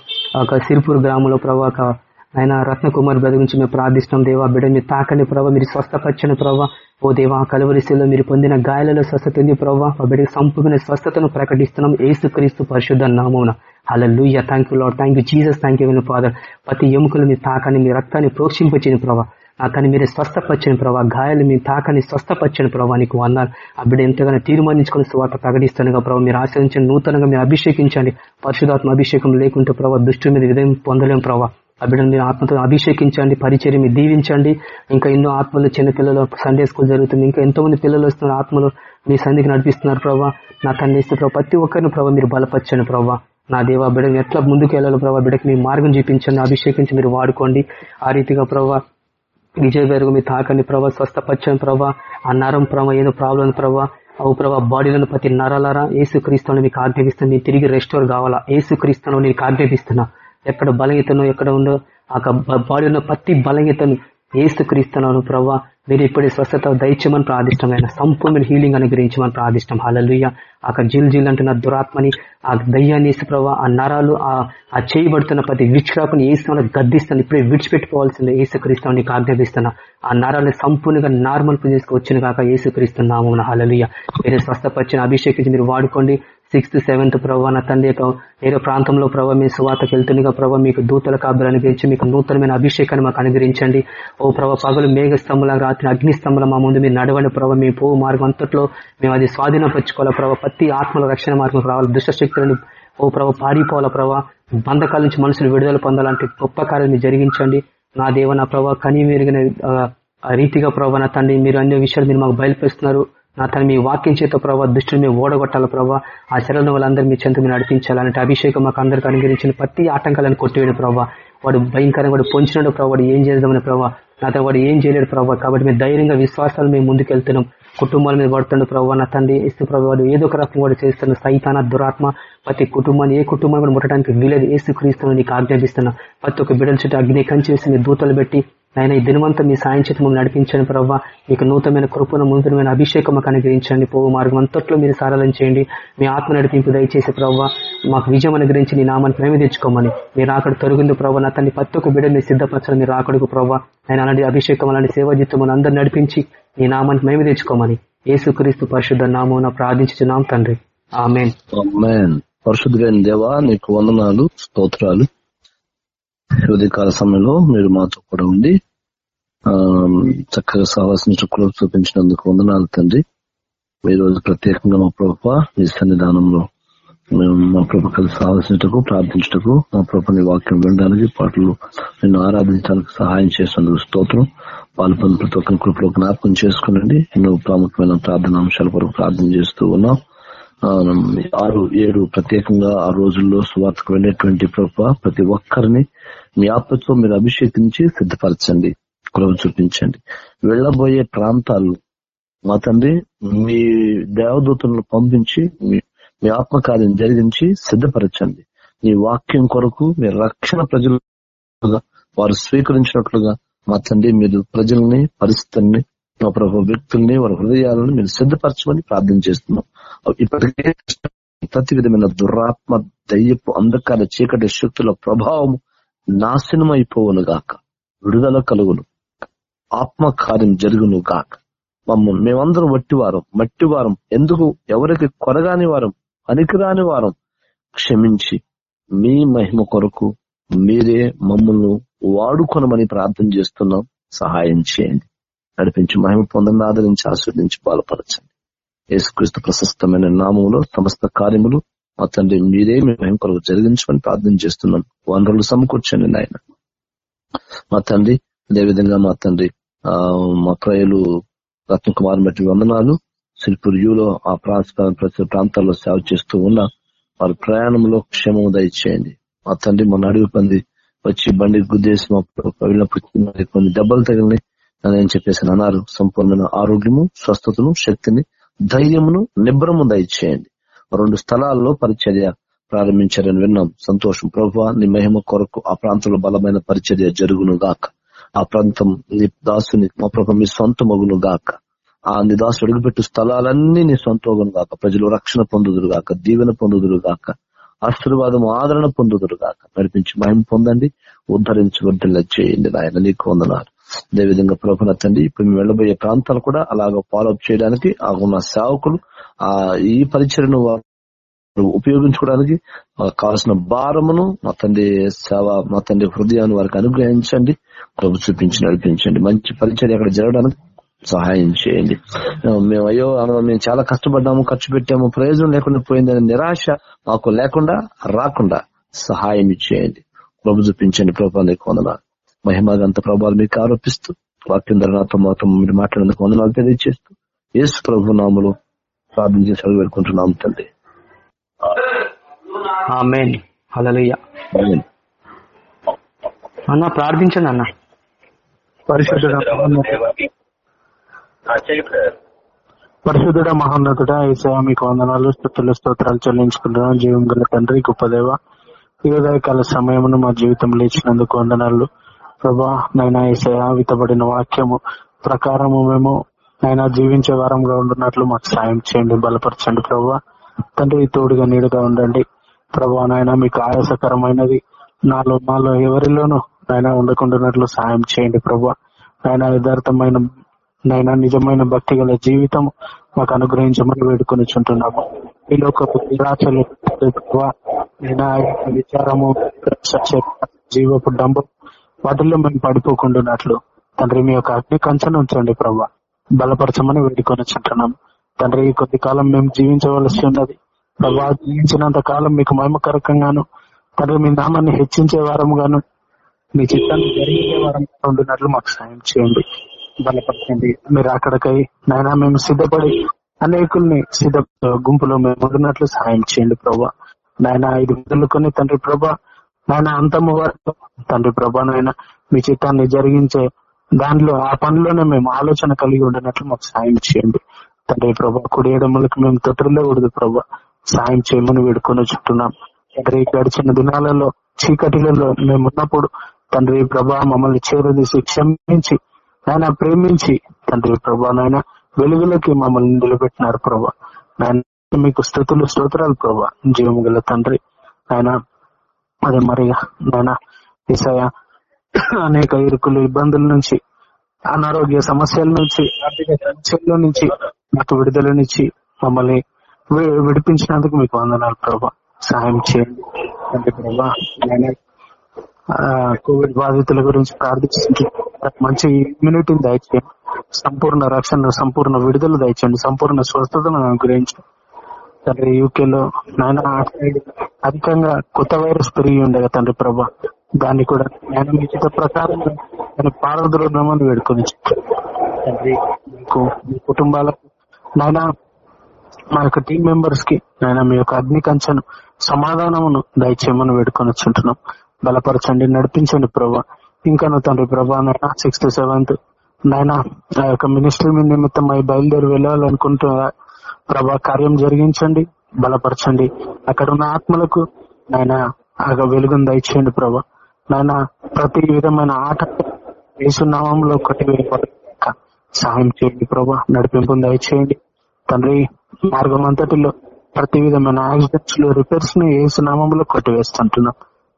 ఒక సిరిపూర్ గ్రామంలో ప్రభావ ఆయన రత్నకుమార్ బ్రదర్ గురించి మేము ప్రార్థిస్తున్నాం దేవా బిడ్డ మీరు తాకండి ప్రభావ మీరు స్వస్థపరచని ప్రభావ ఓ దేవా కలువరిశిలో మీరు పొందిన గాయాలలో స్వస్థత ఉంది ప్రభావ ఆ బిడ్డకి సంపూర్ణ స్వస్థతను ప్రకటిస్తున్నాం. ఏసుక్రీస్తు పరిశుద్ధ నామమున. Hallelujah thank you Lord thank you Jesus thank you father ప్రతి ఎముకలు మీ తాకని మీ రక్తాన్ని ప్రోక్షింపచ్చిన ప్రభావ ఆ తను మీరు స్వస్థపచ్చని ప్రభావ గాయాలు మీ తాకని స్వస్థపచ్చని ప్రభావ నీకు వందాలు ఆ బిడ్డ ఎంతగానో తీర్మానించుకుని స్వార్థ ప్రకటిస్తానుగా ప్రభావ మీరు ఆశ్రయించండి నూతనంగా మీరు అభిషేకించండి. పరిశుధాత్మ అభిషేకం లేకుంటే ప్రభావ దృష్టి మీద విధయం పొందలేం ప్రభావ ఆ బిడ్డను ఆత్మతో అభిషేకించండి పరిచయం మీరు దీవించండి. ఇంకా ఎన్నో ఆత్మలు చిన్న పిల్లలు సండే స్కూల్ జరుగుతుంది. ఇంకా ఎంతో మంది పిల్లలు వస్తున్నారు ఆత్మలు మీ సంధికి నడిపిస్తున్నారు ప్రభావ నా తండ్రి ప్రభావ ప్రతి ఒక్కరిని ప్రభావ మీరు బలపరచండి ప్రభావ నా దేవ బిడ్డను ఎట్లా ముందుకు వెళ్ళాలో ప్రభావ బిడ్డకి మీ మార్గం చూపించండి అభిషేకించి మీరు వాడుకోండి. ఆ రీతిగా ప్రభావ విజయ వేరుగు మీ తాకండి ప్రభావ స్వస్థపచ్చని ప్రభావ ఆ నరం ప్రభావ ఏదో ప్రాబ్లం ప్రభావ అవు ప్రభావ బాడీలను ప్రతి నరాలారా ఏసు క్రీస్తులను మీకు ఆజ్ఞాపిస్తాను తిరిగి రెస్టోర్ కావాలా? ఏసు క్రీస్తును నీకు ఆజ్ఞాపిస్తున్నా. ఎక్కడ బలహీతనో ఎక్కడ ఉందో ఆ బాడీ ఉన్న ప్రతి బలహీతను ఏసు ప్రవ్వా. మీరు ఇప్పుడే స్వస్థత దైత్యమని ప్రార్థిష్టమైన సంపూర్ణ హీలింగ్ అనుగ్రహించమని ప్రార్థిష్టం. హాలలుయ్య ఆ జిల్ జిల్ అంటున్న దురాత్మని ఆ దయ్యాన్ని వేసి ప్రభావ ఆ నరాలు ఆ చేయబడుతున్న ప్రతి విచ్చురాకుని ఏసుకు గద్దిస్తాను. ఇప్పుడే విడిచిపెట్టుకోవాల్సిందే ఏసు క్రీస్తుని నీకు ఆజ్ఞాపిస్తున్నా. ఆ నరాలను సంపూర్ణంగా నార్మల్ పొజిషన్కి వచ్చిన కాక ఏసు క్రీస్తున్నాము హాలలుయ్య మీరు స్వస్థపరిచిన అభిషేకించి మీరు వాడుకోండి. సిక్స్త్ సెవెంత్ ప్రభావ నా తండ్రి యొక్క వేరే ప్రాంతంలో ప్రభావ మీ సువాతకు వెళ్తుండగా ప్రభావ మీకు దూతల కాపులు అనుగ్రహించి మీకు నూతనమైన అభిషేకాన్ని మాకు అనుగ్రహించండి. ఓ ప్రభావ పగలు మేఘ స్తంభంలా రాత్రి అగ్నిస్తంభంలో మా ముందు మీరు నడవండి ప్రభావ మీ పో మార్గం అంతట్లో మేము అది స్వాధీనపరచుకోవాలి ప్రభావ ప్రతి ఆత్మల రక్షణ మార్గం రావాలి. దుష్టశక్తులను ఓ ప్రభావ పారిపోవాలా ప్రభావ బంధకాల నుంచి మనుషులు విడుదల పొందాలంటే గొప్ప కార్యాన్ని జరిగించండి. నా దేవ నా ప్రభావ కనీ మెరిగిన రీతిగా ప్రభావ నా తండ్రి మీరు అన్ని విషయాలు మీరు మాకు బయలుపరుస్తున్నారు. నా తన మీ వాక్యం చేత ప్రభావ దుష్టుని మేము ఓడగొట్టాలి ప్రభావ ఆ శరణు వాళ్ళందరూ మీ చెంత మీరు నడిపించాలంటే అభిషేకం మాకు అందరికి అనుగ్రహించిన ప్రతి ఆటంకాలను కొట్టివేడు ప్రభావ వాడు భయంకరంగా వాడు పొంచినాడు ప్రభావ వాడు ఏం చేద్దామని ప్రభావ నాతో వాడు ఏం చేయలేడు ప్రభావ కాబట్టి మేము ధైర్యంగా విశ్వాసాలు మేము ముందుకెళ్తున్నాం. కుటుంబాల మీద పడుతుండే ప్రభావ నా తండ్రి ఏసు ప్రభావాలు ఏదో ఒక రకం కూడా చేస్తున్న సైతాన దురాత్మ ప్రతి కుటుంబాన్ని ఏ కుటుంబాన్ని కూడా ముట్టడానికి వీలేదు. ఏసు క్రీస్తున్నా నీకు ఆజ్ఞాపిస్తున్నా. ప్రతి ఒక్క బిడ్డల చుట్టూ అగ్ని కంచి వేసి మీ దూతలు పెట్టి ఆయన ఈ దినవంతా మీ సాయం చేతి మమ్మల్ని నడిపించండి ప్రభావ మీకు నూతనమైన కృపను నూతనమైన అభిషేకం మాకు అనుగ్రహించండి పోవు మార్గం అంతట్లో మీరు సారాలం చేయండి. మీ ఆత్మ నడిపింపు దయచేసి ప్రభావ మాకు విజయం అనుగ్రహించి నీ నామాన్ని ప్రేమ తెచ్చుకోమని. మీరు ఆకడ తొలగింది ప్రభావ నా తన్ని ప్రతి ఒక్క మీరు సిద్ధపరచాలి మీరు ఆకడుకు ప్రభావ ఆయన అలాంటి అభిషేకం అలాంటి సేవా జీతం అందరు నడిపించి నీ నామానికి మేము తెచ్చుకోమని యేసుక్రీస్తు పరిశుద్ధ నామం ప్రార్థించున్నాం తండ్రి. ఆమెన్. పరిశుద్ధులైన దేవా నీకు వందనాలు స్తోత్రాలు. ఉదయకాల సమయంలో మీరు మాతో కూడా ఉండి ఆ చక్కగా సహవాసిన కృప చూపించినందుకు వందనాలు తండ్రి. ఈ రోజు ప్రత్యేకంగా మా ప్రభ మీ సన్నిధానంలో మేము మా ప్రభ కలిసి సాహసించటకు ప్రార్థించటకు మా ప్రభ వాక్యం వినడానికి పాటలు నిన్ను ఆరాధించడానికి సహాయం చేసినందుకు స్తోత్రం. పాలు పనులు ప్రతి ఒక్కరి కృపలో జ్ఞాపకం చేసుకునండి. ఎన్నో ప్రాముఖ్యమైన ప్రార్థన అంశాల కొరకు ప్రార్థన చేస్తూ ఉన్నాం. ఆరు ఏడు ప్రత్యేకంగా ఆ రోజుల్లో సువార్తకు వెళ్ళేటువంటి ప్రభ ప్రతి ఒక్కరిని మీ ఆత్మతో మీరు అభిషేకించి సిద్ధపరచండి కృప చూపించండి. వెళ్ళబోయే ప్రాంతాలు మా తండ్రి మీ దేవదూతలను పంపించి మీ మీ ఆత్మకార్యం జరిగించి సిద్ధపరచండి. మీ వాక్యం కొరకు మీ రక్షణ ప్రజలుగా వారు స్వీకరించినట్లుగా మా తండ్రి మీరు ప్రజల్ని పరిస్థితుల్ని మా ప్రభు వ్యక్తుల్ని వారి హృదయాలను మీరు సిద్ధపరచమని ప్రార్థన చేస్తున్నాం. ఇప్పటికే ప్రతి విధమైన దురాత్మ దయ్యపు అంధకార చీకటి శక్తుల ప్రభావం నాశనం అయిపోవును గాక విడుదల కలుగును. ఆత్మకార్యం జరుగును గాక మమ్మల్ని మేమందరం వట్టివారం మట్టివారం ఎందుకు ఎవరికి కొరగాని వారం పనికిరాని వారం క్షమించి మీ మహిమ కొరకు మీరే మమ్మల్ని వాడుకొనమని ప్రార్థన చేస్తున్నాం. సహాయం చేయండి. నడిపించి మహిమ పొందండి ఆదరించి ఆస్వాదించి బాలపరచండి. యేసుక్రీస్తు ప్రశస్తమైన నామంలో సమస్త కార్యములు మా తండ్రి మీరే మేము కొరకు జరిగించమని ప్రార్థన చేస్తున్నాం. వనరులు సమకూర్చండి నాయన. మా తండ్రి అదేవిధంగా మా తండ్రి ఆ మా ప్రజలు రత్నకుమార్ బట్టి వందనాలు. సిల్పూర్ యూలో ఆ ప్రతి ప్రాంతాల్లో సేవ చేస్తూ ఉన్న వారి ప్రయాణంలో క్షేమం దయచేయండి. మా తండ్రి మొన్న అడుగు పంది వచ్చి బండి గుద్దేసి మా వెళ్ళినప్పుడు కొన్ని దెబ్బలు తగిలినాయి. అని చెప్పేసి అన్నారు సంపూర్ణమైన ఆరోగ్యము స్వస్థతను శక్తిని ధైర్యమును నిబ్రము దయచేయండి. రెండు స్థలాల్లో పరిచర్య ప్రారంభించారని విన్నాం. సంతోషం. ప్రభు నీ మహిమ కొరకు ఆ ప్రాంతంలో బలమైన పరిచర్య జరుగును గాక ఆ ప్రాంతం నీ దాసుని మా ప్రభు మీ సొంత మగును గాక ఆ నీ దాసు అడుగుపెట్టు స్థలాలన్నీ నీ సొంత మగును గాక ప్రజలు రక్షణ పొందుదురు గాక దీవెన పొందుదురు గాక ఆశీర్వాదం ఆదరణ పొందుదురు గాక. నడిపించి మహిమ పొందండి. ఉద్ధరించబడ్డలా చేయండి నాయన. నీకు వందనాలు. అదేవిధంగా ప్రభున తండ్రి ఇప్పుడు మేము వెళ్ళబోయే ప్రాంతాలు కూడా అలాగ ఫాలోఅప్ చేయడానికి ఆ ఉన్న సేవకులు ఆ ఈ పరిచయను ఉపయోగించుకోవడానికి కావలసిన కావాల్సిన భారమును మా తండ్రి సేవ మా తండ్రి హృదయాన్ని వారికి అనుగ్రహించండి. ప్రభు చూపించి నడిపించండి. మంచి పరిచయం అక్కడ జరగడానికి సహాయం చేయండి. మేము అయ్యో మేము చాలా కష్టపడ్డాము ఖర్చు పెట్టాము ప్రయోజనం లేకుండా పోయిందనే నిరాశ మాకు లేకుండా రాకుండా సహాయం చేయండి. ప్రభు చూపించండి ప్రభావం నీకు వందనాలు. మహిమాగంత ప్రభావాలు మీకు ఆరోపిస్తూ వాక్యం ధర నాతో మాతో మీరు మాట్లాడేందుకు వందనాలు తెలియజేస్తూ యేసు ప్రభు నాములు ప్రార్థన చేసి అడుగు పెట్టుకుంటున్నాం తండ్రి. ఆమెన్. హల్లెలూయా. ఆమేన్. అన్న ప్రార్థించండి అన్న. పరిశుద్ధుడ పరిశుద్ధుడ మహోన్నతుడ ఈసయ మీకు వందనాలు స్థుతులు స్తోత్రాలు చెల్లించుకుంటున్నాం. జీవం గల తండ్రి గొప్పదేవ ఉదయకాల సమయమును మా జీవితంలో ఇచ్చినందుకు వందనాలు. ప్రభా నైనా ఈసయ వితబడిన వాక్యము ప్రకారము మేము నైనా జీవించే వారంగా ఉండున్నట్లు మాకు సాయం చేయండి బలపరచండి ప్రభా. తండ్రి తోడుగా నీడుగా ఉండండి. ప్రభా నాయన మీకు ఆయాసకరమైనది. నాలో మాలో ఎవరిలోనూ నాయన ఉండకుండా సాయం చేయండి ప్రభా. నాయన యథార్థమైన నైనా నిజమైన భక్తి గల జీవితం మాకు అనుగ్రహించమని వేడుకొని చుంటున్నాము ఈ లోకపు నిరాశలు నైనా విచారము జీవపు డంబు వాటిల్లో మేము పడిపోకుండాట్లు తండ్రి మీ యొక్క అగ్ని కంచెను ఉంచండి ప్రభా బలపరచమని వేడుకొని చుంటున్నాం తండ్రి కొద్ది కాలం మేము జీవించవలసి ఉన్నది. ప్రభా జీవించినంత కాలం మీకు మహిమకరకంగాను తండ్రి మీ నామాన్ని హెచ్చించే వారముగాను మీ చిత్తాన్ని జరిగించే వారంగా ఉండినట్లు మాకు సాయం చేయండి. బలపరచండి. మీరు అక్కడికై నాయన మేము సిద్ధపడి అనేకుల్ని సిద్ధ గుంపులో మేము ఉన్నట్లు సహాయం చేయండి ప్రభా. నాయన ఇది వదులుకొని తండ్రి ప్రభా నాయన అంతము వరకు తండ్రి ప్రభా నాయన మీ చిత్తాన్ని జరిగించే దానిలో ఆ పనిలోనే మేము ఆలోచన కలిగి ఉండనట్లు మాకు సాయం చేయండి. తండ్రి ప్రభా కుడి మేము తొట్టిలో ప్రభా. సాయం చేయమని వేడుకొని చుట్టున్నాం. తండ్రి గడిచిన దినాలలో చీకటిలలో మేము ఉన్నప్పుడు తండ్రి ప్రభా మమ్మల్ని చేరదీసి క్షమించి నాయన ప్రేమించి తండ్రి ప్రభా నాయన వెలుగులోకి మమ్మల్ని నిలబెట్టినారు ప్రభా. నాయన మీకు స్థుతులు స్తోత్రాలు ప్రభా. జీవం గల తండ్రి ఆయన అదే మరి నాయన ఈసాయ అనేక ఇరుకులు ఇబ్బందుల నుంచి అనారోగ్య సమస్యల నుంచి ఆర్థిక సమస్యల నుంచి మాకు విడుదలనిచ్చి మమ్మల్ని విడిపించినందుకు మీకు వందనాలు ప్రభా. సహాయం చేయండి. తండ్రి ప్రభా నాయన కోవిడ్ బాధితుల గురించి ప్రార్థించండి మంచి ఇమ్యూనిటీని దయచేయండి సంపూర్ణ రక్షణ సంపూర్ణ విడుదల దయచేయండి. సంపూర్ణ స్వస్థతను అనుగ్రహించండి. తండ్రి యూకే లో నాయన అధికంగా కొత్త వైరస్ పెరిగి ఉండగా తండ్రి ప్రభా దాన్ని కూడా నేను మీ చిత్త ప్రకారం దాన్ని పారద్రోమని వేడుకొని తండ్రి మీకు మీ కుటుంబాలకు నాయన మా యొక్క టీం మెంబర్స్కి నాయన మీ యొక్క అగ్ని కంచెను సమాధానమును దయచేయమని వేడుకొని వచ్చుంటున్నాం. బలపరచండి నడిపించండి ప్రభా. ఇంకా తండ్రి ప్రభా నాయన సిక్స్త్ సెవెంత్ నాయన ఆ యొక్క మినిస్ట్రీ మీ నిమిత్తం అయి బయలుదేరి వెళ్ళాలనుకుంటున్నా ప్రభా కార్యం జరిగించండి బలపరచండి. అక్కడ ఉన్న ఆత్మలకు నాయన ఆ వెలుగును దయచేయండి ప్రభా. నాయన ప్రతి విధమైన ఆట వేసునామంలో ఒకటి సహాయం చేయండి ప్రభా నడిపింపు దయచేయండి. తండ్రి మార్గం అంతటిలో ప్రతి విధమైన యాక్సిడెంట్స్లో రిపేర్స్ని ఏసునామంలో కొట్టివేస్తుంటున్నాం.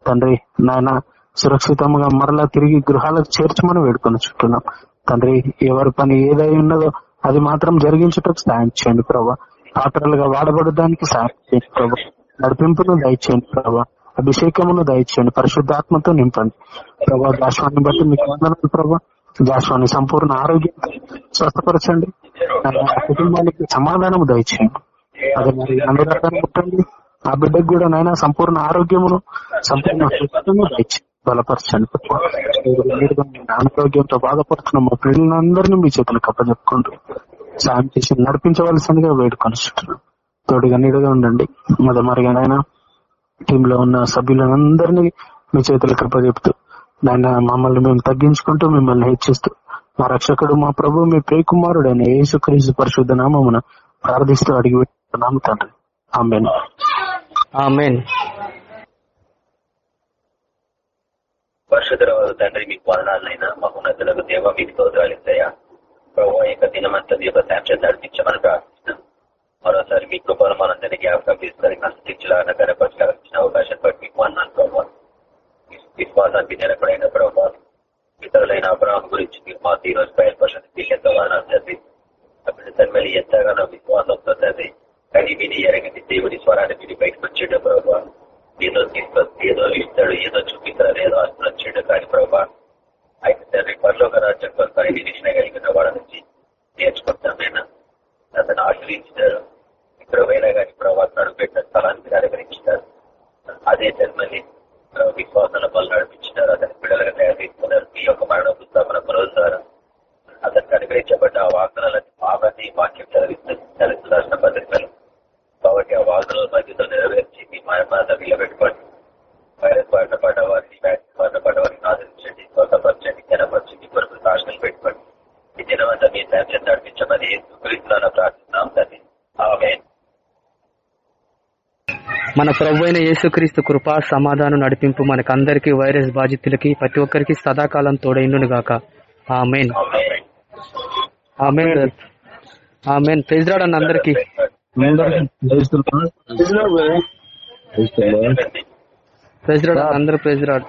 తండ్రి నాయన సురక్షితంగా మరలా తిరిగి గృహాలకు చేర్చమని వేడుకొని చుట్టున్నాం తండ్రి ఎవరి పని ఏదై ఉన్నదో అది మాత్రం జరిగించటకు సాయం చేయండి ప్రభా. పాత్రలుగా వాడబడడానికి సాయం చేయండి ప్రభా. నడిపింపును దయచేయండి ప్రభా. అభిషేకమును దయచేయండి. పరిశుద్ధాత్మతో నింపండి. ప్రభా దాశ్వాన్ని బట్టి మీకు వందనాలు ప్రభా. దాశ్వాన్ని సంపూర్ణ ఆరోగ్యం స్వస్థపరచండి. కుటుంబానికి సమాధానం దయచేయండి. అదే మరి అందరూ ముట్టండి. ఆ బిడ్డకు కూడా నాయన సంపూర్ణ ఆరోగ్యమును సంపూర్ణ స్వస్థతను బలపరచండి అనారోగ్యంతో బాధపడుతున్న మా పిల్లలందరినీ మీ చేతులు అప్పచెప్పుకుంటూ సాయం చేసి నడిపించవలసిందిగా వేడుకొని తోడుగా నీడుగా ఉండండి. మొదమరిగా నాయన టీంలో ఉన్న సభ్యులందరినీ మీ చేతులు కప్పచెప్తూ నాయన మమ్మల్ని మేము తగ్గించుకుంటూ మిమ్మల్ని హెచ్చిస్తూ మా రక్షకుడు మా ప్రభు మీ ప్రియకుమారుడు అయిన యేసుక్రీస్తు పరిశుద్ధ నామమున ప్రార్థిస్తూ అడిగి పెట్టుకున్నాము తండ్రి. ఆమెను. ఆమెన్. పరిశుద్ధరావు తండ్రి మీకు వదనాలైనా మహోన్నతులకు దేవ మీకు స్తోత్రాలు ప్రభు యొక్క దినమంతా దీప సాక్ష్యం నడిపించమని ప్రార్థిస్తున్నాం. మరోసారి మీ కృపను మనందరినీ జ్ఞాపకం తీసుకొని అందించాలని గనపరచాల్సిన అవకాశం బట్టి మీకు అన్నాను ప్రభావ విశ్వాసానికి నిలబడైన ప్రభావ ఇతరులైన అబ్రాహం గురించి మీరు మాకు ఈ రోజు బయలుపరచండి. మీకు ఎంతో వదనాలు తండ్రి. అప్పుడు తన్మలి ఎంతగానో విశ్వాసంతో తండ్రి. కానీ విని ఎరగని దేవుని స్వరాన్ని విని బయటకు వచ్చేట ప్రభావ ఏదో తీసుకో ఏదో ఇస్తాడు ఏదో చూపిస్తాడు ఏదో అర్థం వచ్చేట కానీ ప్రభావ అయితే తండ్రి పరలోక రాజ్యం కొరకు నిరీక్షణ కలిగిన వాళ్ళ నుంచి నేర్చుకుంటామైనా? అతను ఆశ్రయించినారు ఇక్కడ పోయినా కానీ ప్రభావ నడుపెట్టిన మీరు అనుగ్రహించినారు అదే జన్మని విశ్వాసాల బలు నడిపించినారు. అతని పిల్లలుగా తయారు చేసుకున్నారు. మీ యొక్క మరణ పుస్తకం పురోధారం అతనికి అనుగ్రహించబడ్డ ఆ వాగ్దానాలని అవన్నీ వాక్యం చదివిస్తుంది చదివిస్తున్న పత్రికలు. కాబట్టి ఆ వాగ్దానాల మధ్యతో నెరవేర్చి మీ మాత నిలబెట్టుకోండి వైరస్ బారిన పడ్డ వారిని వ్యాక్సిన్ బారిన పడ్డ వారిని ఆదరించండి స్వతపరచండి జనపరచండి కొరకు సాక్షులు పెట్టుకోండి. ఈ దినమంతా మీ సాక్ష్యం నడిపించమని గురించిన ప్రార్థిస్తున్నాం తండ్రి. మన ప్రభు అయిన యేసుక్రీస్తు కృపా సమాధానం నడిపింపు మనకందరికి వైరస్ బాధితులకి ప్రతి ఒక్కరికి సదాకాలం తోడైండును గాక. ఆమెన్. ఆమెన్. ఆమెన్. ప్రెజరాడ్ అన్న అందరికి. ప్రెజరాడ్ అందరు ప్రెజరాడ్